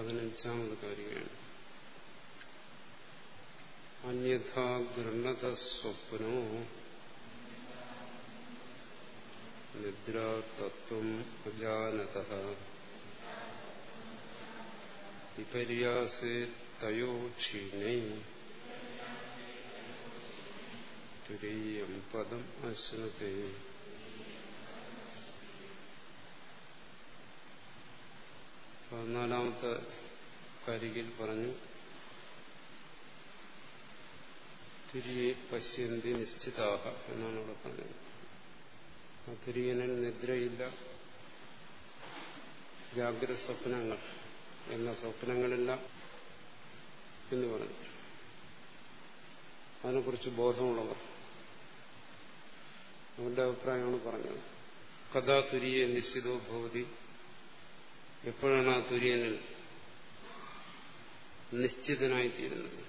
പതിനഞ്ചാമത് കാര്യമാണ്. അന്യഥാ ഗൃണത സ്വപ്നോ നിദ്രാതത്വം അജാനത. വിപര്യാസേ തയോ ക്ഷീണേ. തുരീയം പദം അശ്നത്തെ പതിനാലാമത്തെ കരികിൽ പറഞ്ഞു തിരിയെ പശ്യന്തി നിശ്ചിതാഹ എന്നാണ് അവിടെ പറഞ്ഞത്. ആ തിരിയനിൽ നിദ്രയില്ല. ജാഗ്രത സ്വപ്നങ്ങൾ എന്ന സ്വപ്നങ്ങളില്ല എന്ന് പറഞ്ഞു. അതിനെക്കുറിച്ച് ബോധമുള്ളവർ അവരുടെ അഭിപ്രായമാണ് പറഞ്ഞത്. കഥാ തുരിയെ നിശ്ചിതോ ഭവതി എപ്പോഴാണ് ആ തുര്യനിൽ നിശ്ചിതനായിത്തീരുന്നത്?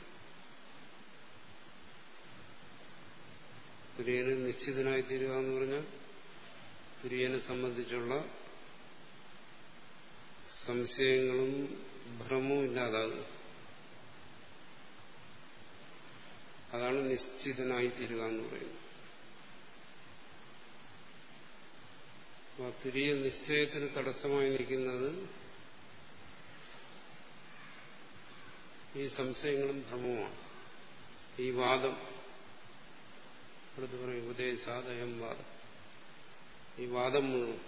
തുര്യനിൽ നിശ്ചിതനായിത്തീരുക എന്ന് പറഞ്ഞാൽ തുര്യനെ സംബന്ധിച്ചുള്ള സംശയങ്ങളും ഭ്രമവും ഇല്ലാതാകും അതാണ് നിശ്ചിതനായിത്തീരുക എന്ന് പറയുന്നത്. തുരിയ നിശ്ചയത്തിന് തടസ്സമായി നിൽക്കുന്നത് ഈ സംശയങ്ങളും ഭ്രമവുമാണ്. ഈ വാദം അടുത്ത് പറയും ഉപദേശാദയം വാദം. ഈ വാദം മുഴുവൻ.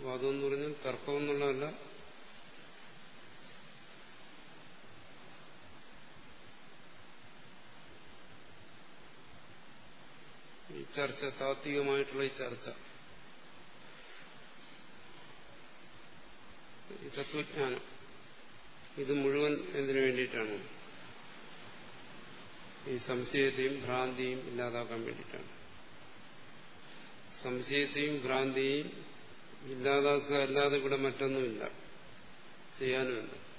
വാദം എന്ന് പറഞ്ഞാൽ തർക്കം എന്നുള്ളതല്ല ഈ ചർച്ച താത്വികമായിട്ടുള്ള ഈ ചർച്ച. തത്വജ്ഞാനം. ഇത് മുഴുവൻ എന്തിനു വേണ്ടിയിട്ടാണ്? ഈ സംശയത്തെയും ഭ്രാന്തിയും ഇല്ലാതാക്കാൻ വേണ്ടിയിട്ടാണ്. സംശയത്തെയും ഭ്രാന്തിയും ഇല്ലാതാക്കുക അല്ലാതെ ഇവിടെ മറ്റൊന്നുമില്ല. ചെയ്യാനുമില്ല.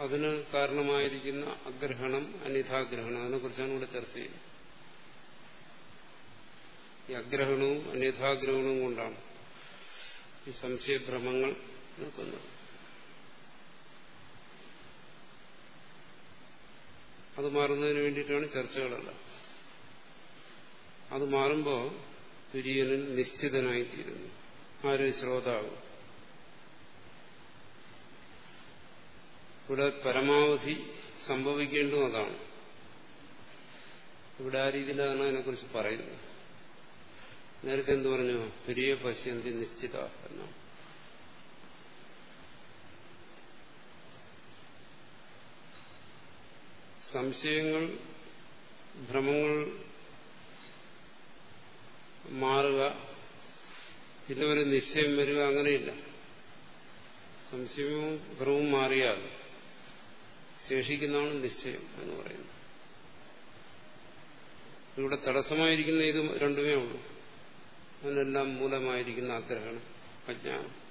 അതിന് കാരണമായിരിക്കുന്ന അഗ്രഹണം അന്യഥാഗ്രഹണം അതിനെക്കുറിച്ചാണ് ഇവിടെ ചർച്ച ചെയ്യുന്നത്. ഈ അഗ്രഹണവും അന്യഥാഗ്രഹണവും കൊണ്ടാണ് ഈ സംശയഭ്രമങ്ങൾ നിൽക്കുന്നത്. അത് മാറുന്നതിന് വേണ്ടിയിട്ടാണ് ചർച്ചകളെല്ലാം. അത് മാറുമ്പോൾ തുര്യനും നിശ്ചിതനായിത്തീരുന്നു. ആര് ശ്രോതാവ്. ഇവിടെ പരമാവധി സംഭവിക്കേണ്ടതും അതാണ്. ഇവിടെ ആ രീതിയിലാണ് അതിനെക്കുറിച്ച് പറയുന്നത് നേരത്തെ എന്ത് പറഞ്ഞു? തുരിയ പശ്യന്തി നിശ്ചിത എന്നാണ് സംശയങ്ങൾ ഭ്രമങ്ങൾ മാറുക പിന്നെ ഒരു നിശ്ചയം വരിക അങ്ങനെയില്ല. സംശയവും ഭ്രമവും മാറിയാൽ ശേഷിക്കുന്നതാണ് നിശ്ചയം എന്ന് പറയുന്നത് ഇവിടെ തടസ്സമായിരിക്കുന്ന ഇത് രണ്ടുമേ ഉള്ളൂ. അതിനെല്ലാം മൂലമായിരിക്കുന്ന ആഗ്രഹം അജ്ഞാനം.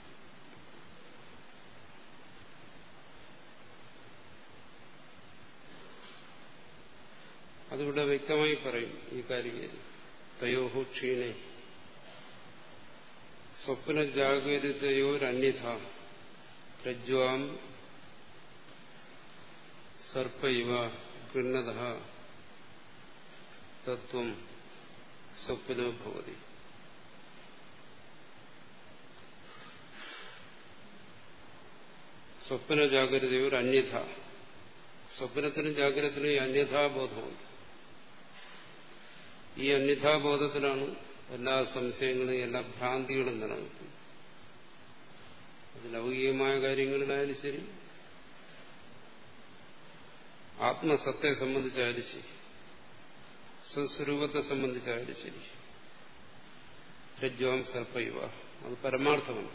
അതിവിടെ വ്യക്തമായി പറയും ഈ കാര്യം തയോഹു ക്ഷീണേ. സ്വപ്ന ജാഗ്രതയോരന്യഥ പ്രജ്വാം സർപ്പ ഇവ ഗൃണത തത്വം സ്വപ്നോ ഭവതി സ്വപ്ന ജാഗ്രതയോ അന്യഥ. സ്വപ്നത്തിനും ജാഗ്രതത്തിനും ഈ അന്യഥാബോധമുണ്ട്. ഈ അന്യഥാബോധത്തിലാണ് എല്ലാ സംശയങ്ങളും എല്ലാ ഭ്രാന്തികളും നിലനിൽക്കുന്നത്. അത് ലൗകികമായ കാര്യങ്ങളിലായാലും ശരി ആത്മസത്തെ സംബന്ധിച്ചായാലും ശരി. സ്വസ്വരൂപത്തെ സംബന്ധിച്ചായാലും ശരി. രജ്ജുവാം സർപ്പയുവ. അത് പരമാർത്ഥമാണ്.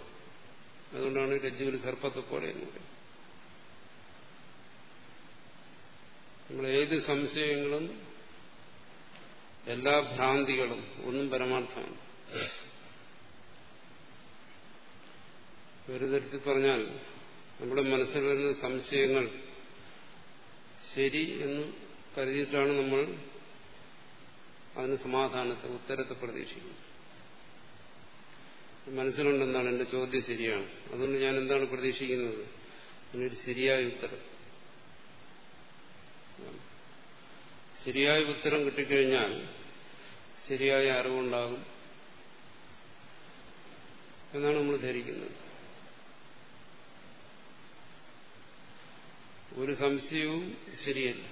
അതുകൊണ്ടാണ് രജ്ജുവിൽ സർപ്പത്തെ പോലെ എന്ന് പറയുന്നത്. നമ്മൾ ഏത് സംശയങ്ങളും എല്ലാ ഭ്രാന്തികളും ഒന്നും പരമാർത്ഥമാണ്. ഒരു തരത്തിൽ പറഞ്ഞാൽ നമ്മുടെ മനസ്സിൽ വരുന്ന സംശയങ്ങൾ ശരി എന്ന് കരുതിയിട്ടാണ് നമ്മൾ അതിന് സമാധാനത്തെ ഉത്തരത്തെ പ്രതീക്ഷിക്കുന്നത്. മനസ്സിലുണ്ടെന്നാണ് എന്റെ ചോദ്യം ശരിയാണ്. അതുകൊണ്ട് ഞാൻ എന്താണ് പ്രതീക്ഷിക്കുന്നത്? അതിനൊരു ശരിയായ ഉത്തരം. ശരിയായ ഉത്തരം കിട്ടിക്കഴിഞ്ഞാൽ ശരിയായ അറിവുണ്ടാകും. എന്നാണ് നമ്മൾ ധരിക്കുന്നത്. ഒരു സംശയവും ശരിയല്ല.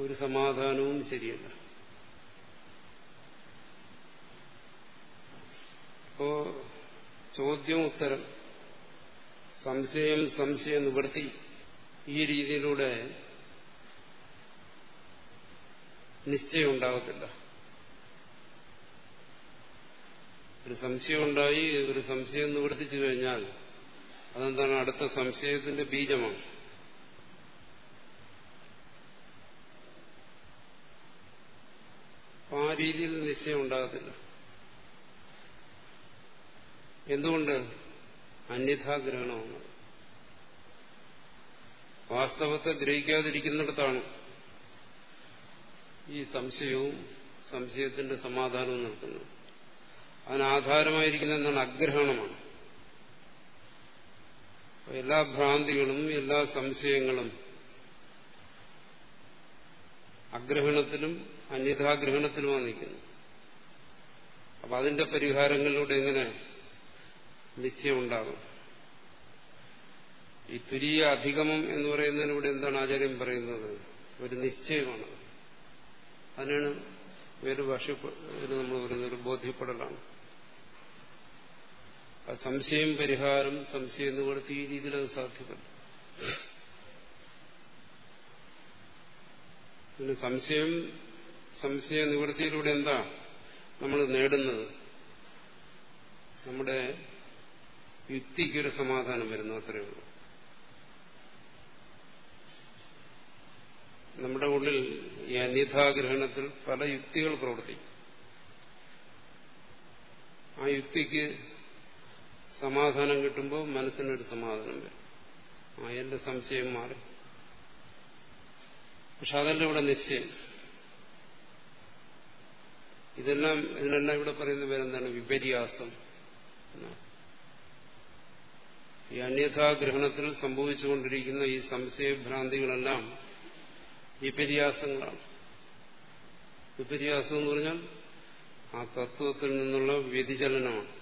ഒരു സമാധാനവും ശരിയല്ല. അപ്പോ ചോദ്യം ഉത്തരം. സംശയം സംശയ നിവൃത്തി. ഈ രീതിയിലൂടെ നിശ്ചയം ഉണ്ടാകത്തില്ല. ഒരു സംശയം ഉണ്ടായി ഒരു സംശയം നിവർത്തിച്ചു കഴിഞ്ഞാൽ അതെന്താണ് അടുത്ത സംശയത്തിന്റെ ബീജമാണ്. ആ രീതിയിൽ നിശ്ചയം ഉണ്ടാകത്തില്ല. എന്തുകൊണ്ട്? അന്യഥാഗ്രഹണമാണ്. വാസ്തവത്തെ ഗ്രഹിക്കാതിരിക്കുന്നിടത്താണ് ഈ സംശയവും സംശയത്തിന്റെ സമാധാനവും നിൽക്കുന്നത്. അതിനാധാരമായിരിക്കുന്ന എന്താണ് അഗ്രഹണമാണ്. എല്ലാ ഭ്രാന്തികളും എല്ലാ സംശയങ്ങളും അഗ്രഹണത്തിലും അന്യഥാഗ്രഹണത്തിലുമാണ് നിൽക്കുന്നത്. അപ്പൊ അതിന്റെ പരിഹാരങ്ങളിലൂടെ എങ്ങനെ നിശ്ചയമുണ്ടാകും? ഈ തുരീയ അധികമം എന്ന് പറയുന്നതിലൂടെ എന്താണ് ആചാര്യം പറയുന്നത്? ഒരു നിശ്ചയമാണ്. അതിനാണ് വേറെ ഭാഷ നമ്മൾ ഒരു ബോധ്യപ്പെടലാണ്. സംശയം പരിഹാരം സംശയം എന്ന് കൊടുത്ത് ഈ രീതിയിൽ അത് സാധ്യമല്ല. പിന്നെ സംശയം സംശയ നിവൃത്തിയിലൂടെ എന്താ നമ്മൾ നേടുന്നത്? നമ്മുടെ യുക്തിക്കൊരു സമാധാനം വരുന്നു അത്രയേ ഉള്ളൂ. നമ്മുടെ ഉള്ളിൽ ഈ അന്യഥാഗ്രഹണത്തിൽ പല യുക്തികൾ പ്രവർത്തിക്കും. ആ യുക്തിക്ക് സമാധാനം കിട്ടുമ്പോൾ മനസ്സിനൊരു സമാധാനം വരും. ആ എന്റെ സംശയം മാറി. പക്ഷെ അതല്ല ഇവിടെ നിശ്ചയം. ഇതെല്ലാം ഇതിനെല്ലാം ഇവിടെ പറയുന്ന പേരെന്താണ്? വിപര്യാസം. ഈ അന്യഥാഗ്രഹണത്തിൽ സംഭവിച്ചുകൊണ്ടിരിക്കുന്ന ഈ സംശയഭ്രാന്തികളെല്ലാം വിപര്യാസങ്ങളാണ്. വിപര്യാസം എന്ന് പറഞ്ഞാൽ ആ തത്വത്തിൽ നിന്നുള്ള വ്യതിചലനമാണ്.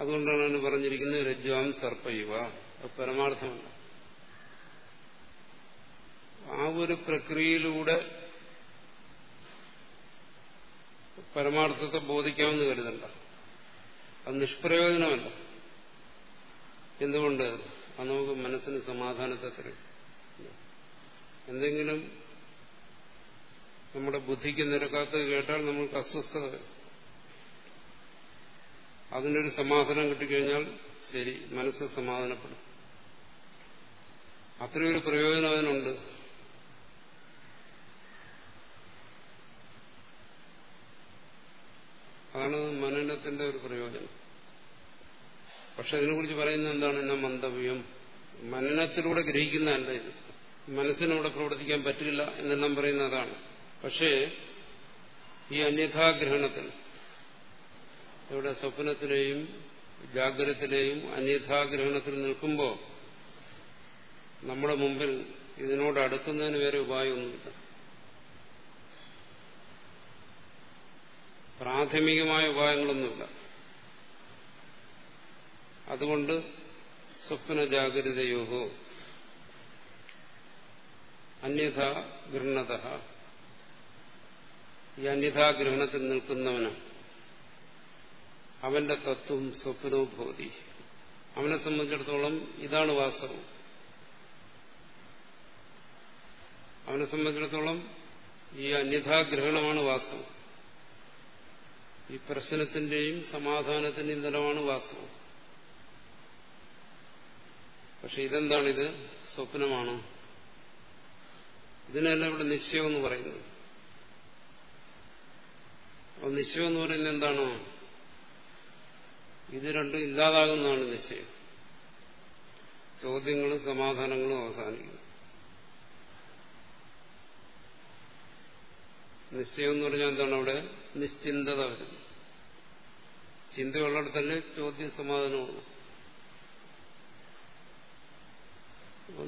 അതുകൊണ്ടാണ് പറഞ്ഞിരിക്കുന്നത് രജ്വാം സർപ്പയുവ അത് പരമാർത്ഥമല്ല. ആ ഒരു പ്രക്രിയയിലൂടെ പരമാർത്ഥത്തെ ബോധിക്കാമെന്ന് കരുതണ്ട. അത് നിഷ്പ്രയോജനമല്ല. എന്തുകൊണ്ട്? അത് നമുക്ക് മനസ്സിന് സമാധാനത്തെ തരും. എന്തെങ്കിലും നമ്മുടെ ബുദ്ധിക്ക് നിരക്കാത്തത് കേട്ടാൽ നമ്മൾക്ക് അസ്വസ്ഥത വരും. അതിനൊരു സമാധാനം കിട്ടിക്കഴിഞ്ഞാൽ ശരി മനസ്സ് സമാധാനപ്പെടും. അത്രയൊരു പ്രയോജനം അതിനുണ്ട്. അതാണ് മനനത്തിന്റെ ഒരു പ്രയോജനം. പക്ഷെ ഇതിനെക്കുറിച്ച് പറയുന്നത് എന്താണ്? എന്ന മന്ദവ്യം. മനനത്തിലൂടെ ഗ്രഹിക്കുന്ന എന്താ ഇത്. മനസ്സിനൂടെ പ്രവർത്തിക്കാൻ പറ്റില്ല എന്നെല്ലാം പറയുന്ന അതാണ്. പക്ഷേ ഈ അന്യഥാഗ്രഹണത്തിൽ ഇവിടെ സ്വപ്നത്തിലെയും ജാഗ്രതത്തിലെയും അന്യഥാഗ്രഹണത്തിൽ നിൽക്കുമ്പോൾ നമ്മുടെ മുമ്പിൽ ഇതിനോട് അടുക്കുന്നതിന് വേറെ ഉപായമൊന്നുമില്ല പ്രാഥമികമായ ഉപായങ്ങളൊന്നുമില്ല. അതുകൊണ്ട് സ്വപ്ന ജാഗ്രതയോഹോ അന്യഥാ ഗൃഹണത ഈ അന്യഥാഗ്രഹണത്തിൽ നിൽക്കുന്നവന് അവന്റെ തത്വം സ്വപ്നവും ഭവതി. അവനെ സംബന്ധിച്ചിടത്തോളം ഇതാണ് വാസ്തവം. അവനെ സംബന്ധിച്ചിടത്തോളം ഈ അന്യഥാഗ്രഹണമാണ് വാസ്തവം. ഈ പ്രശ്നത്തിന്റെയും സമാധാനത്തിന്റെയും തരമാണ് വാസ്തവം. പക്ഷെ ഇതെന്താണിത്? സ്വപ്നമാണ്. ഇതിനല്ല ഇവിടെ നിശ്ചയം എന്ന് പറയുന്നത്. നിശ്ചയം എന്ന് പറയുന്നത് എന്താണോ? ഇത് രണ്ടും ഇല്ലാതാകുന്നതാണ് നിശ്ചയം ചോദ്യങ്ങളും സമാധാനങ്ങളും അവസാനിക്കുന്നു നിശ്ചയം എന്ന് പറഞ്ഞാൽ എന്താണ് അവിടെ? നിശ്ചിന്തത വരുന്നത് തന്നെ ചോദ്യ സമാധാനമാണ്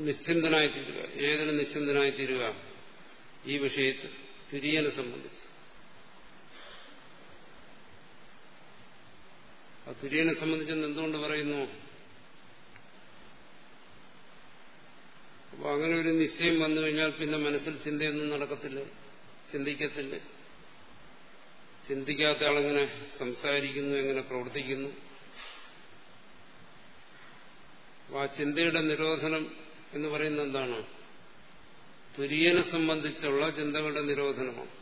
നിശ്ചിന്തനായി തീരുക ഏതിന് നിശ്ചിന്തനായി തീരുക ഈ വിഷയത്തിൽ തുര്യനെ സംബന്ധിച്ച്. ആ തുര്യനെ സംബന്ധിച്ചെന്ന് എന്തുകൊണ്ട് പറയുന്നു? അപ്പൊ അങ്ങനെ ഒരു നിശ്ചയം വന്നു കഴിഞ്ഞാൽ പിന്നെ മനസ്സിൽ ചിന്തയൊന്നും നടക്കത്തില്ല ചിന്തിക്കത്തില്ല. ചിന്തിക്കാത്ത ആളെങ്ങനെ സംസാരിക്കുന്നു എങ്ങനെ പ്രവർത്തിക്കുന്നു? ആ ചിന്തയുടെ നിരോധനം എന്ന് പറയുന്നത് എന്താണ്? തുര്യനെ സംബന്ധിച്ചുള്ള ചിന്തകളുടെ നിരോധനമാണ്.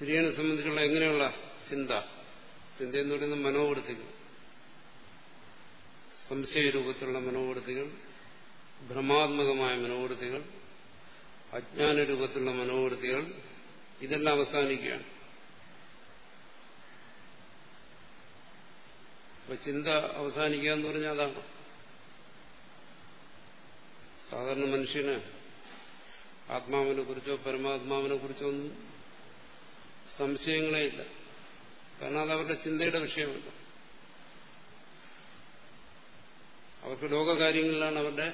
തുര്യനെ സംബന്ധിച്ചുള്ള എങ്ങനെയുള്ള ചിന്ത? ചിന്ത എന്ന് പറയുന്നത് മനോവൃത്തികൾ. സംശയരൂപത്തിലുള്ള മനോവൃത്തികൾ ഭ്രമാത്മകമായ മനോവൃത്തികൾ അജ്ഞാന രൂപത്തിലുള്ള മനോവൃത്തികൾ ഇതെല്ലാം അവസാനിക്കുകയാണ്. അപ്പൊ ചിന്ത അവസാനിക്കുക എന്ന് പറഞ്ഞാൽ അതാണ്. സാധാരണ മനുഷ്യന് ആത്മാവിനെ കുറിച്ചോ പരമാത്മാവിനെ കുറിച്ചോ ഒന്നും സംശയങ്ങളേ ഇല്ല കാരണം അത് അവരുടെ ചിന്തയുടെ വിഷയമല്ല. അവർക്ക് ലോകകാര്യങ്ങളിലാണ് അവരുടെ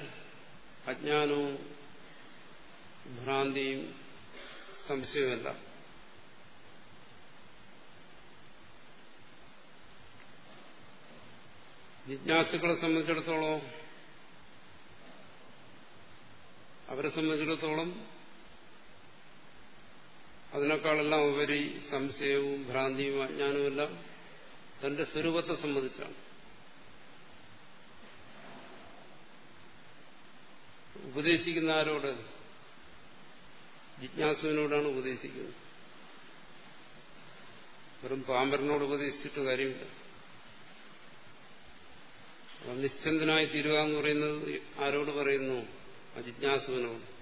അജ്ഞാനവും ഭ്രാന്തിയും സംശയവുമല്ല. ജിജ്ഞാസുക്കളെ സംബന്ധിച്ചിടത്തോളം അവരെ സംബന്ധിച്ചിടത്തോളം അതിനേക്കാളെല്ലാം ഉപരി സംശയവും ഭ്രാന്തിയും അജ്ഞാനവും എല്ലാം തന്റെ സ്വരൂപത്തെ സംബന്ധിച്ചാണ്. ഉപദേശിക്കുന്ന ആരോട്? ജിജ്ഞാസുവിനോടാണ് ഉപദേശിക്കുന്നത്. വെറും പാമ്പരനോട് ഉപദേശിച്ചിട്ട് കാര്യമില്ല. നിശ്ചന്തനായി തീരുക എന്ന് പറയുന്നത് ആരോട് പറയുന്നു? ആ ജിജ്ഞാസുവിനോട്.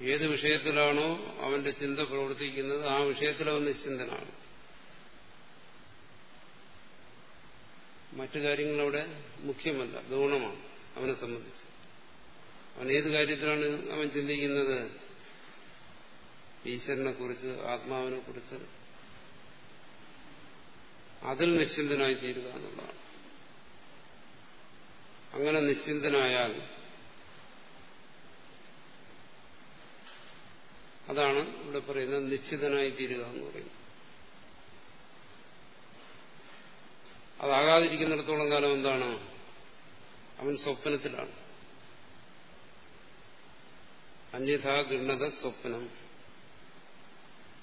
ഏത് വിഷയത്തിലാണോ അവന്റെ ചിന്ത പ്രവർത്തിക്കുന്നത് ആ വിഷയത്തിലവൻ നിശ്ചിന്തനാണ്. മറ്റു കാര്യങ്ങളവിടെ മുഖ്യമല്ല ഗൗണമാണ് അവനെ സംബന്ധിച്ച്. അവൻ ഏത് കാര്യത്തിലാണ് അവൻ ചിന്തിക്കുന്നത്? ഈശ്വരനെ കുറിച്ച് ആത്മാവിനെ കുറിച്ച് അതിൽ നിശ്ചിന്തനായി തീരുക എന്നുള്ളതാണ്. അങ്ങനെ നിശ്ചിന്തനായാൽ അതാണ് ഇവിടെ പറയുന്നത് നിശ്ചിതനായി തീരുക എന്ന് പറയുന്നത്. അതാകാതിരിക്കുന്നിടത്തോളം കാലം എന്താണ്? അവൻ സ്വപ്നത്തിലാണ്. അന്യഥാ ഗൃണത സ്വപ്നം.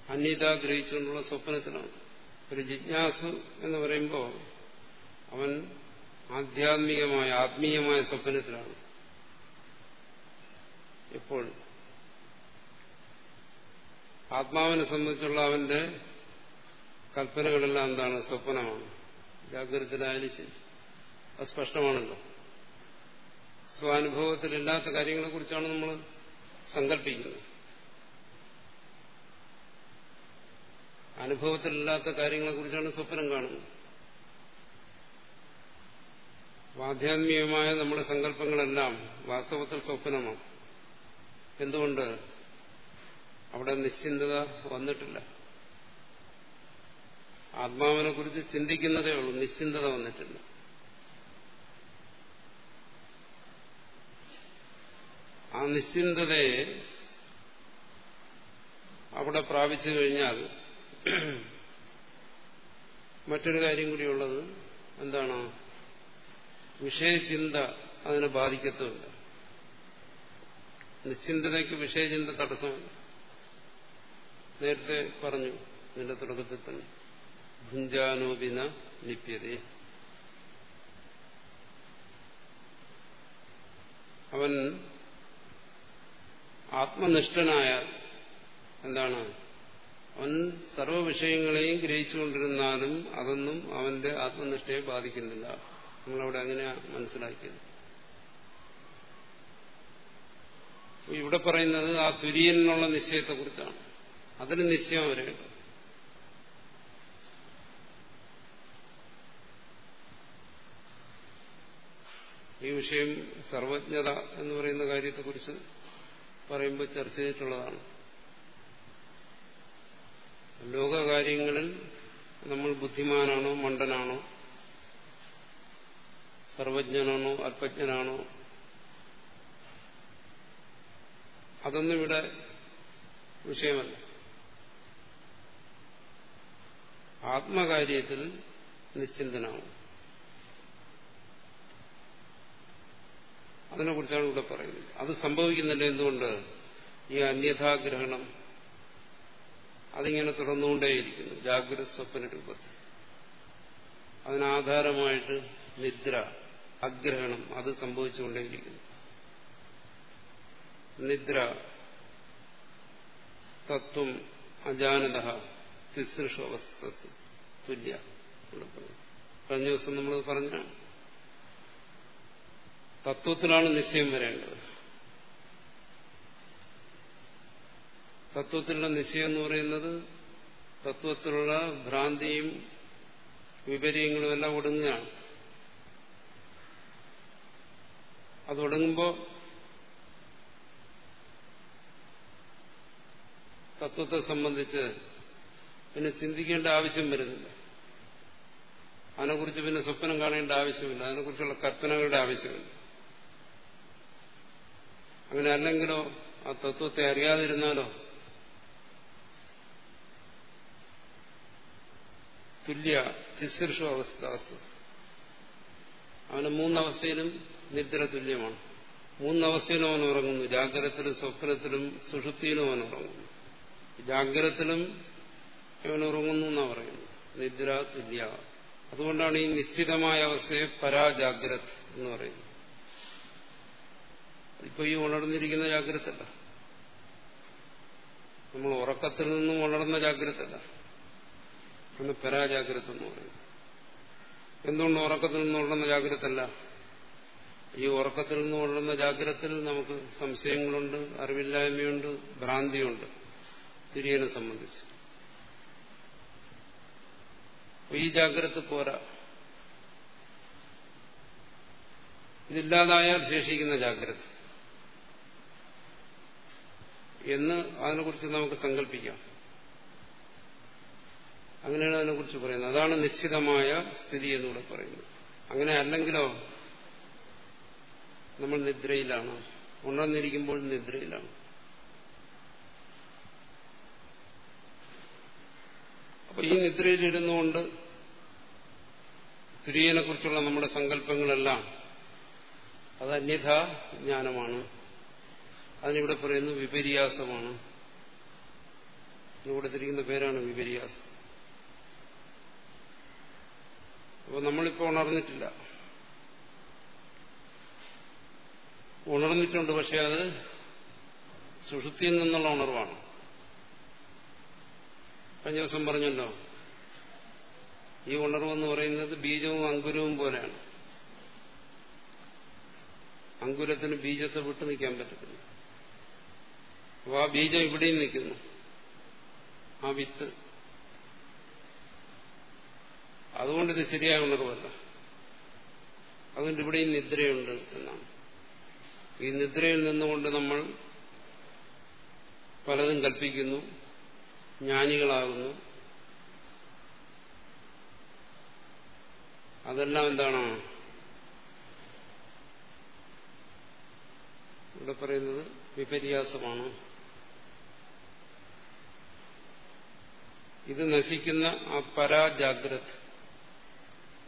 അന്യത ഗ്രഹിച്ചുകൊണ്ടുള്ള സ്വപ്നത്തിലാണ്. ഒരു ജിജ്ഞാസു എന്ന് പറയുമ്പോൾ അവൻ ആധ്യാത്മികമായ ആത്മീയമായ സ്വപ്നത്തിലാണ്. എപ്പോൾ? ആത്മാവിനെ സംബന്ധിച്ചുള്ള അവന്റെ കൽപ്പനകളെല്ലാം എന്താണ്? സ്വപ്നമാണ്. ജാഗ്രതത്തിലായാലും ശരി. അത് സ്പഷ്ടമാണല്ലോ. സ്വാനുഭവത്തിലില്ലാത്ത കാര്യങ്ങളെ കുറിച്ചാണ് നമ്മൾ സങ്കല്പിക്കുന്നത്. അനുഭവത്തിലില്ലാത്ത കാര്യങ്ങളെ കുറിച്ചാണ് സ്വപ്നം കാണുന്നത്. ആധ്യാത്മികമായ നമ്മുടെ സങ്കല്പങ്ങളെല്ലാം വാസ്തവത്തിൽ സ്വപ്നമാണ്. എന്തുകൊണ്ട്? അവിടെ നിശ്ചിന്തത വന്നിട്ടില്ല. ആത്മാവിനെ കുറിച്ച് ചിന്തിക്കുന്നതേ ഉള്ളൂ നിശ്ചിന്തത വന്നിട്ടില്ല. ആ നിശ്ചിന്തതയെ അവിടെ പ്രാപിച്ചു കഴിഞ്ഞാൽ മറ്റൊരു കാര്യം കൂടിയുള്ളത് എന്താണ്? വിഷയചിന്ത അതിനെ ബാധിക്കത്തുമില്ല. നിശ്ചിന്തതയ്ക്ക് വിഷയചിന്ത തടസ്സമല്ല. നേരത്തെ പറഞ്ഞു നിന്റെ തുടക്കത്തിൽ തന്നെ. ഭുഞ്ചാനോപിന ലിപ്യതേ അവൻ ആത്മനിഷ്ഠനായ എന്താണ്? അവൻ സർവവിഷയങ്ങളെയും ഗ്രഹിച്ചുകൊണ്ടിരുന്നാലും അതൊന്നും അവന്റെ ആത്മനിഷ്ഠയെ ബാധിക്കുന്നില്ല. നമ്മളവിടെ അങ്ങനെയാ മനസ്സിലാക്കിയത്. ഇവിടെ പറയുന്നത് ആ തുര്യനുള്ള നിശ്ചയത്തെക്കുറിച്ചാണ്. അതിന് നിശ്ചയം വരെയുണ്ട് ഈ വിഷയം സർവജ്ഞത എന്ന് പറയുന്ന കാര്യത്തെക്കുറിച്ച് പറയുമ്പോൾ ചർച്ച ചെയ്തിട്ടുള്ളതാണ്. ലോകകാര്യങ്ങളിൽ നമ്മൾ ബുദ്ധിമാനാണോ മണ്ടനാണോ? സർവജ്ഞനാണോ അല്പജ്ഞനാണോ? അതൊന്നും ഇവിടെ വിഷയമല്ല. ആത്മകാര്യത്തിൽ നിശ്ചിന്തനാവും. അതിനെക്കുറിച്ചാണ് ഇവിടെ പറയുന്നത്. അത് സംഭവിക്കുന്നില്ല എന്തുകൊണ്ട്? ഈ അന്യഥാഗ്രഹണം അതിങ്ങനെ തുടർന്നുകൊണ്ടേയിരിക്കുന്നു. ജാഗ്രത സ്വപ്ന രൂപത്തിൽ. അതിനാധാരമായിട്ട് നിദ്ര അഗ്രഹണം അത് സംഭവിച്ചുകൊണ്ടേയിരിക്കുന്നു. നിദ്ര തത്വം അജാനത തിസൃഷു അവസ്ഥ തുല്യ കഴിഞ്ഞ ദിവസം നമ്മൾ പറഞ്ഞ തത്വത്തിലാണ് നിശ്ചയം വരേണ്ടത്. തത്വത്തിലുള്ള നിശ്ചയം എന്ന് പറയുന്നത് തത്വത്തിലുള്ള ഭ്രാന്തിയും വിപരീയങ്ങളും എല്ലാം ഒടുങ്ങുകയാണ്. അതൊടുങ്ങുമ്പോൾ തത്വത്തെ സംബന്ധിച്ച് പിന്നെ ചിന്തിക്കേണ്ട ആവശ്യം വരുന്നില്ല. അതിനെക്കുറിച്ച് പിന്നെ സ്വപ്നം കാണേണ്ട ആവശ്യമില്ല. അതിനെക്കുറിച്ചുള്ള കൽപ്പനകളുടെ ആവശ്യമില്ല. അങ്ങനെ അല്ലെങ്കിലോ ആ തത്വത്തെ അറിയാതിരുന്നാലോ തുല്യ ശുശ്രൂഷ അവസ്ഥ അവന് മൂന്നവസ്ഥയിലും നിദ്ര തുല്യമാണ്. മൂന്നവസ്ഥയിലും അവൻ ഉറങ്ങുന്നു. ജാഗ്രതത്തിലും സ്വപ്നത്തിലും സുഷുപ്തിയിലും അവൻ ഉറങ്ങുന്നു. ജാഗ്രതത്തിലും അവൻ ഉറങ്ങുന്നു എന്നാ പറയുന്നു. നിദ്ര തുല്യ. അതുകൊണ്ടാണ് ഈ നിശ്ചിതമായ അവസ്ഥയെ പരാജാഗ്രത് എന്ന് പറയുന്നത്. ഇപ്പൊ ഈ ഉണർന്നിരിക്കുന്ന ജാഗ്രതല്ല നമ്മൾ ഉറക്കത്തിൽ നിന്നും ഉണർന്ന ജാഗ്രതല്ല അന്ന് പരാജാഗ്രത എന്ന് പറയുന്നു എന്തുകൊണ്ട് ഉറക്കത്തിൽ നിന്ന് ഉണർന്ന ജാഗ്രതല്ല ഈ ഉറക്കത്തിൽ നിന്ന് ഉണർന്ന ജാഗ്രതത്തിൽ നമുക്ക് സംശയങ്ങളുണ്ട് അറിവില്ലായ്മയുണ്ട് ഭ്രാന്തിയുണ്ട്. തിരിയനെ സംബന്ധിച്ച്. ഈ ജാഗ്രത പോരാ. ഇതില്ലാതായാൽ ശേഷിക്കുന്ന ജാഗ്രത. എന്ന് അതിനെക്കുറിച്ച് നമുക്ക് സങ്കല്പിക്കാം അങ്ങനെയാണ് അതിനെക്കുറിച്ച് പറയുന്നത്. അതാണ് നിശ്ചിതമായ സ്ഥിതി എന്നിവിടെ പറയുന്നത്. അങ്ങനെ അല്ലെങ്കിലോ നമ്മൾ നിദ്രയിലാണ്. ഉണർന്നിരിക്കുമ്പോൾ നിദ്രയിലാണ്. അപ്പൊ ഈ നിദ്രയിലിരുന്നുകൊണ്ട് തുര്യനെ കുറിച്ചുള്ള നമ്മുടെ സങ്കല്പങ്ങളെല്ലാം അത് അന്യഥ ജ്ഞാനമാണ്. അതിനിവിടെ പറയുന്നു വിപര്യാസമാണ്. ഇവിടെ തിരിക്കുന്ന പേരാണ് വിപര്യാസം. അപ്പോൾ നമ്മളിപ്പോൾ ഉണർന്നിട്ടില്ല. ഉണർന്നിട്ടുണ്ട് പക്ഷെ അത് സുഷുതിയിൽ നിന്നുള്ള ഉണർവാണ്. കഴിഞ്ഞ ദിവസം പറഞ്ഞല്ലോ ഈ ഉണർവെന്ന് പറയുന്നത് ബീജവും അങ്കുരവും പോലെയാണ്. അങ്കുരത്തിന് ബീജത്തെ വിട്ടു നിൽക്കാൻ പറ്റത്തില്ല. അപ്പോൾ ആ ബീജം ഇവിടെയും നിൽക്കുന്നു. ആ വിത്ത്. അതുകൊണ്ട് ഇത് ശരിയായ ഉണർവല്ല. അതുകൊണ്ട് ഇവിടെയും നിദ്രയുണ്ട് എന്നാണ്. ഈ നിദ്രയിൽ നിന്നുകൊണ്ട് നമ്മൾ പലതും കൽപ്പിക്കുന്നു. ജ്ഞാനികളാകുന്നു. അതെല്ലാം എന്താണോ? ഇവിടെ പറയുന്നത് വിപര്യാസമാണ്. ഇത് നശിക്കുന്ന ആ പരാജാഗ്രത്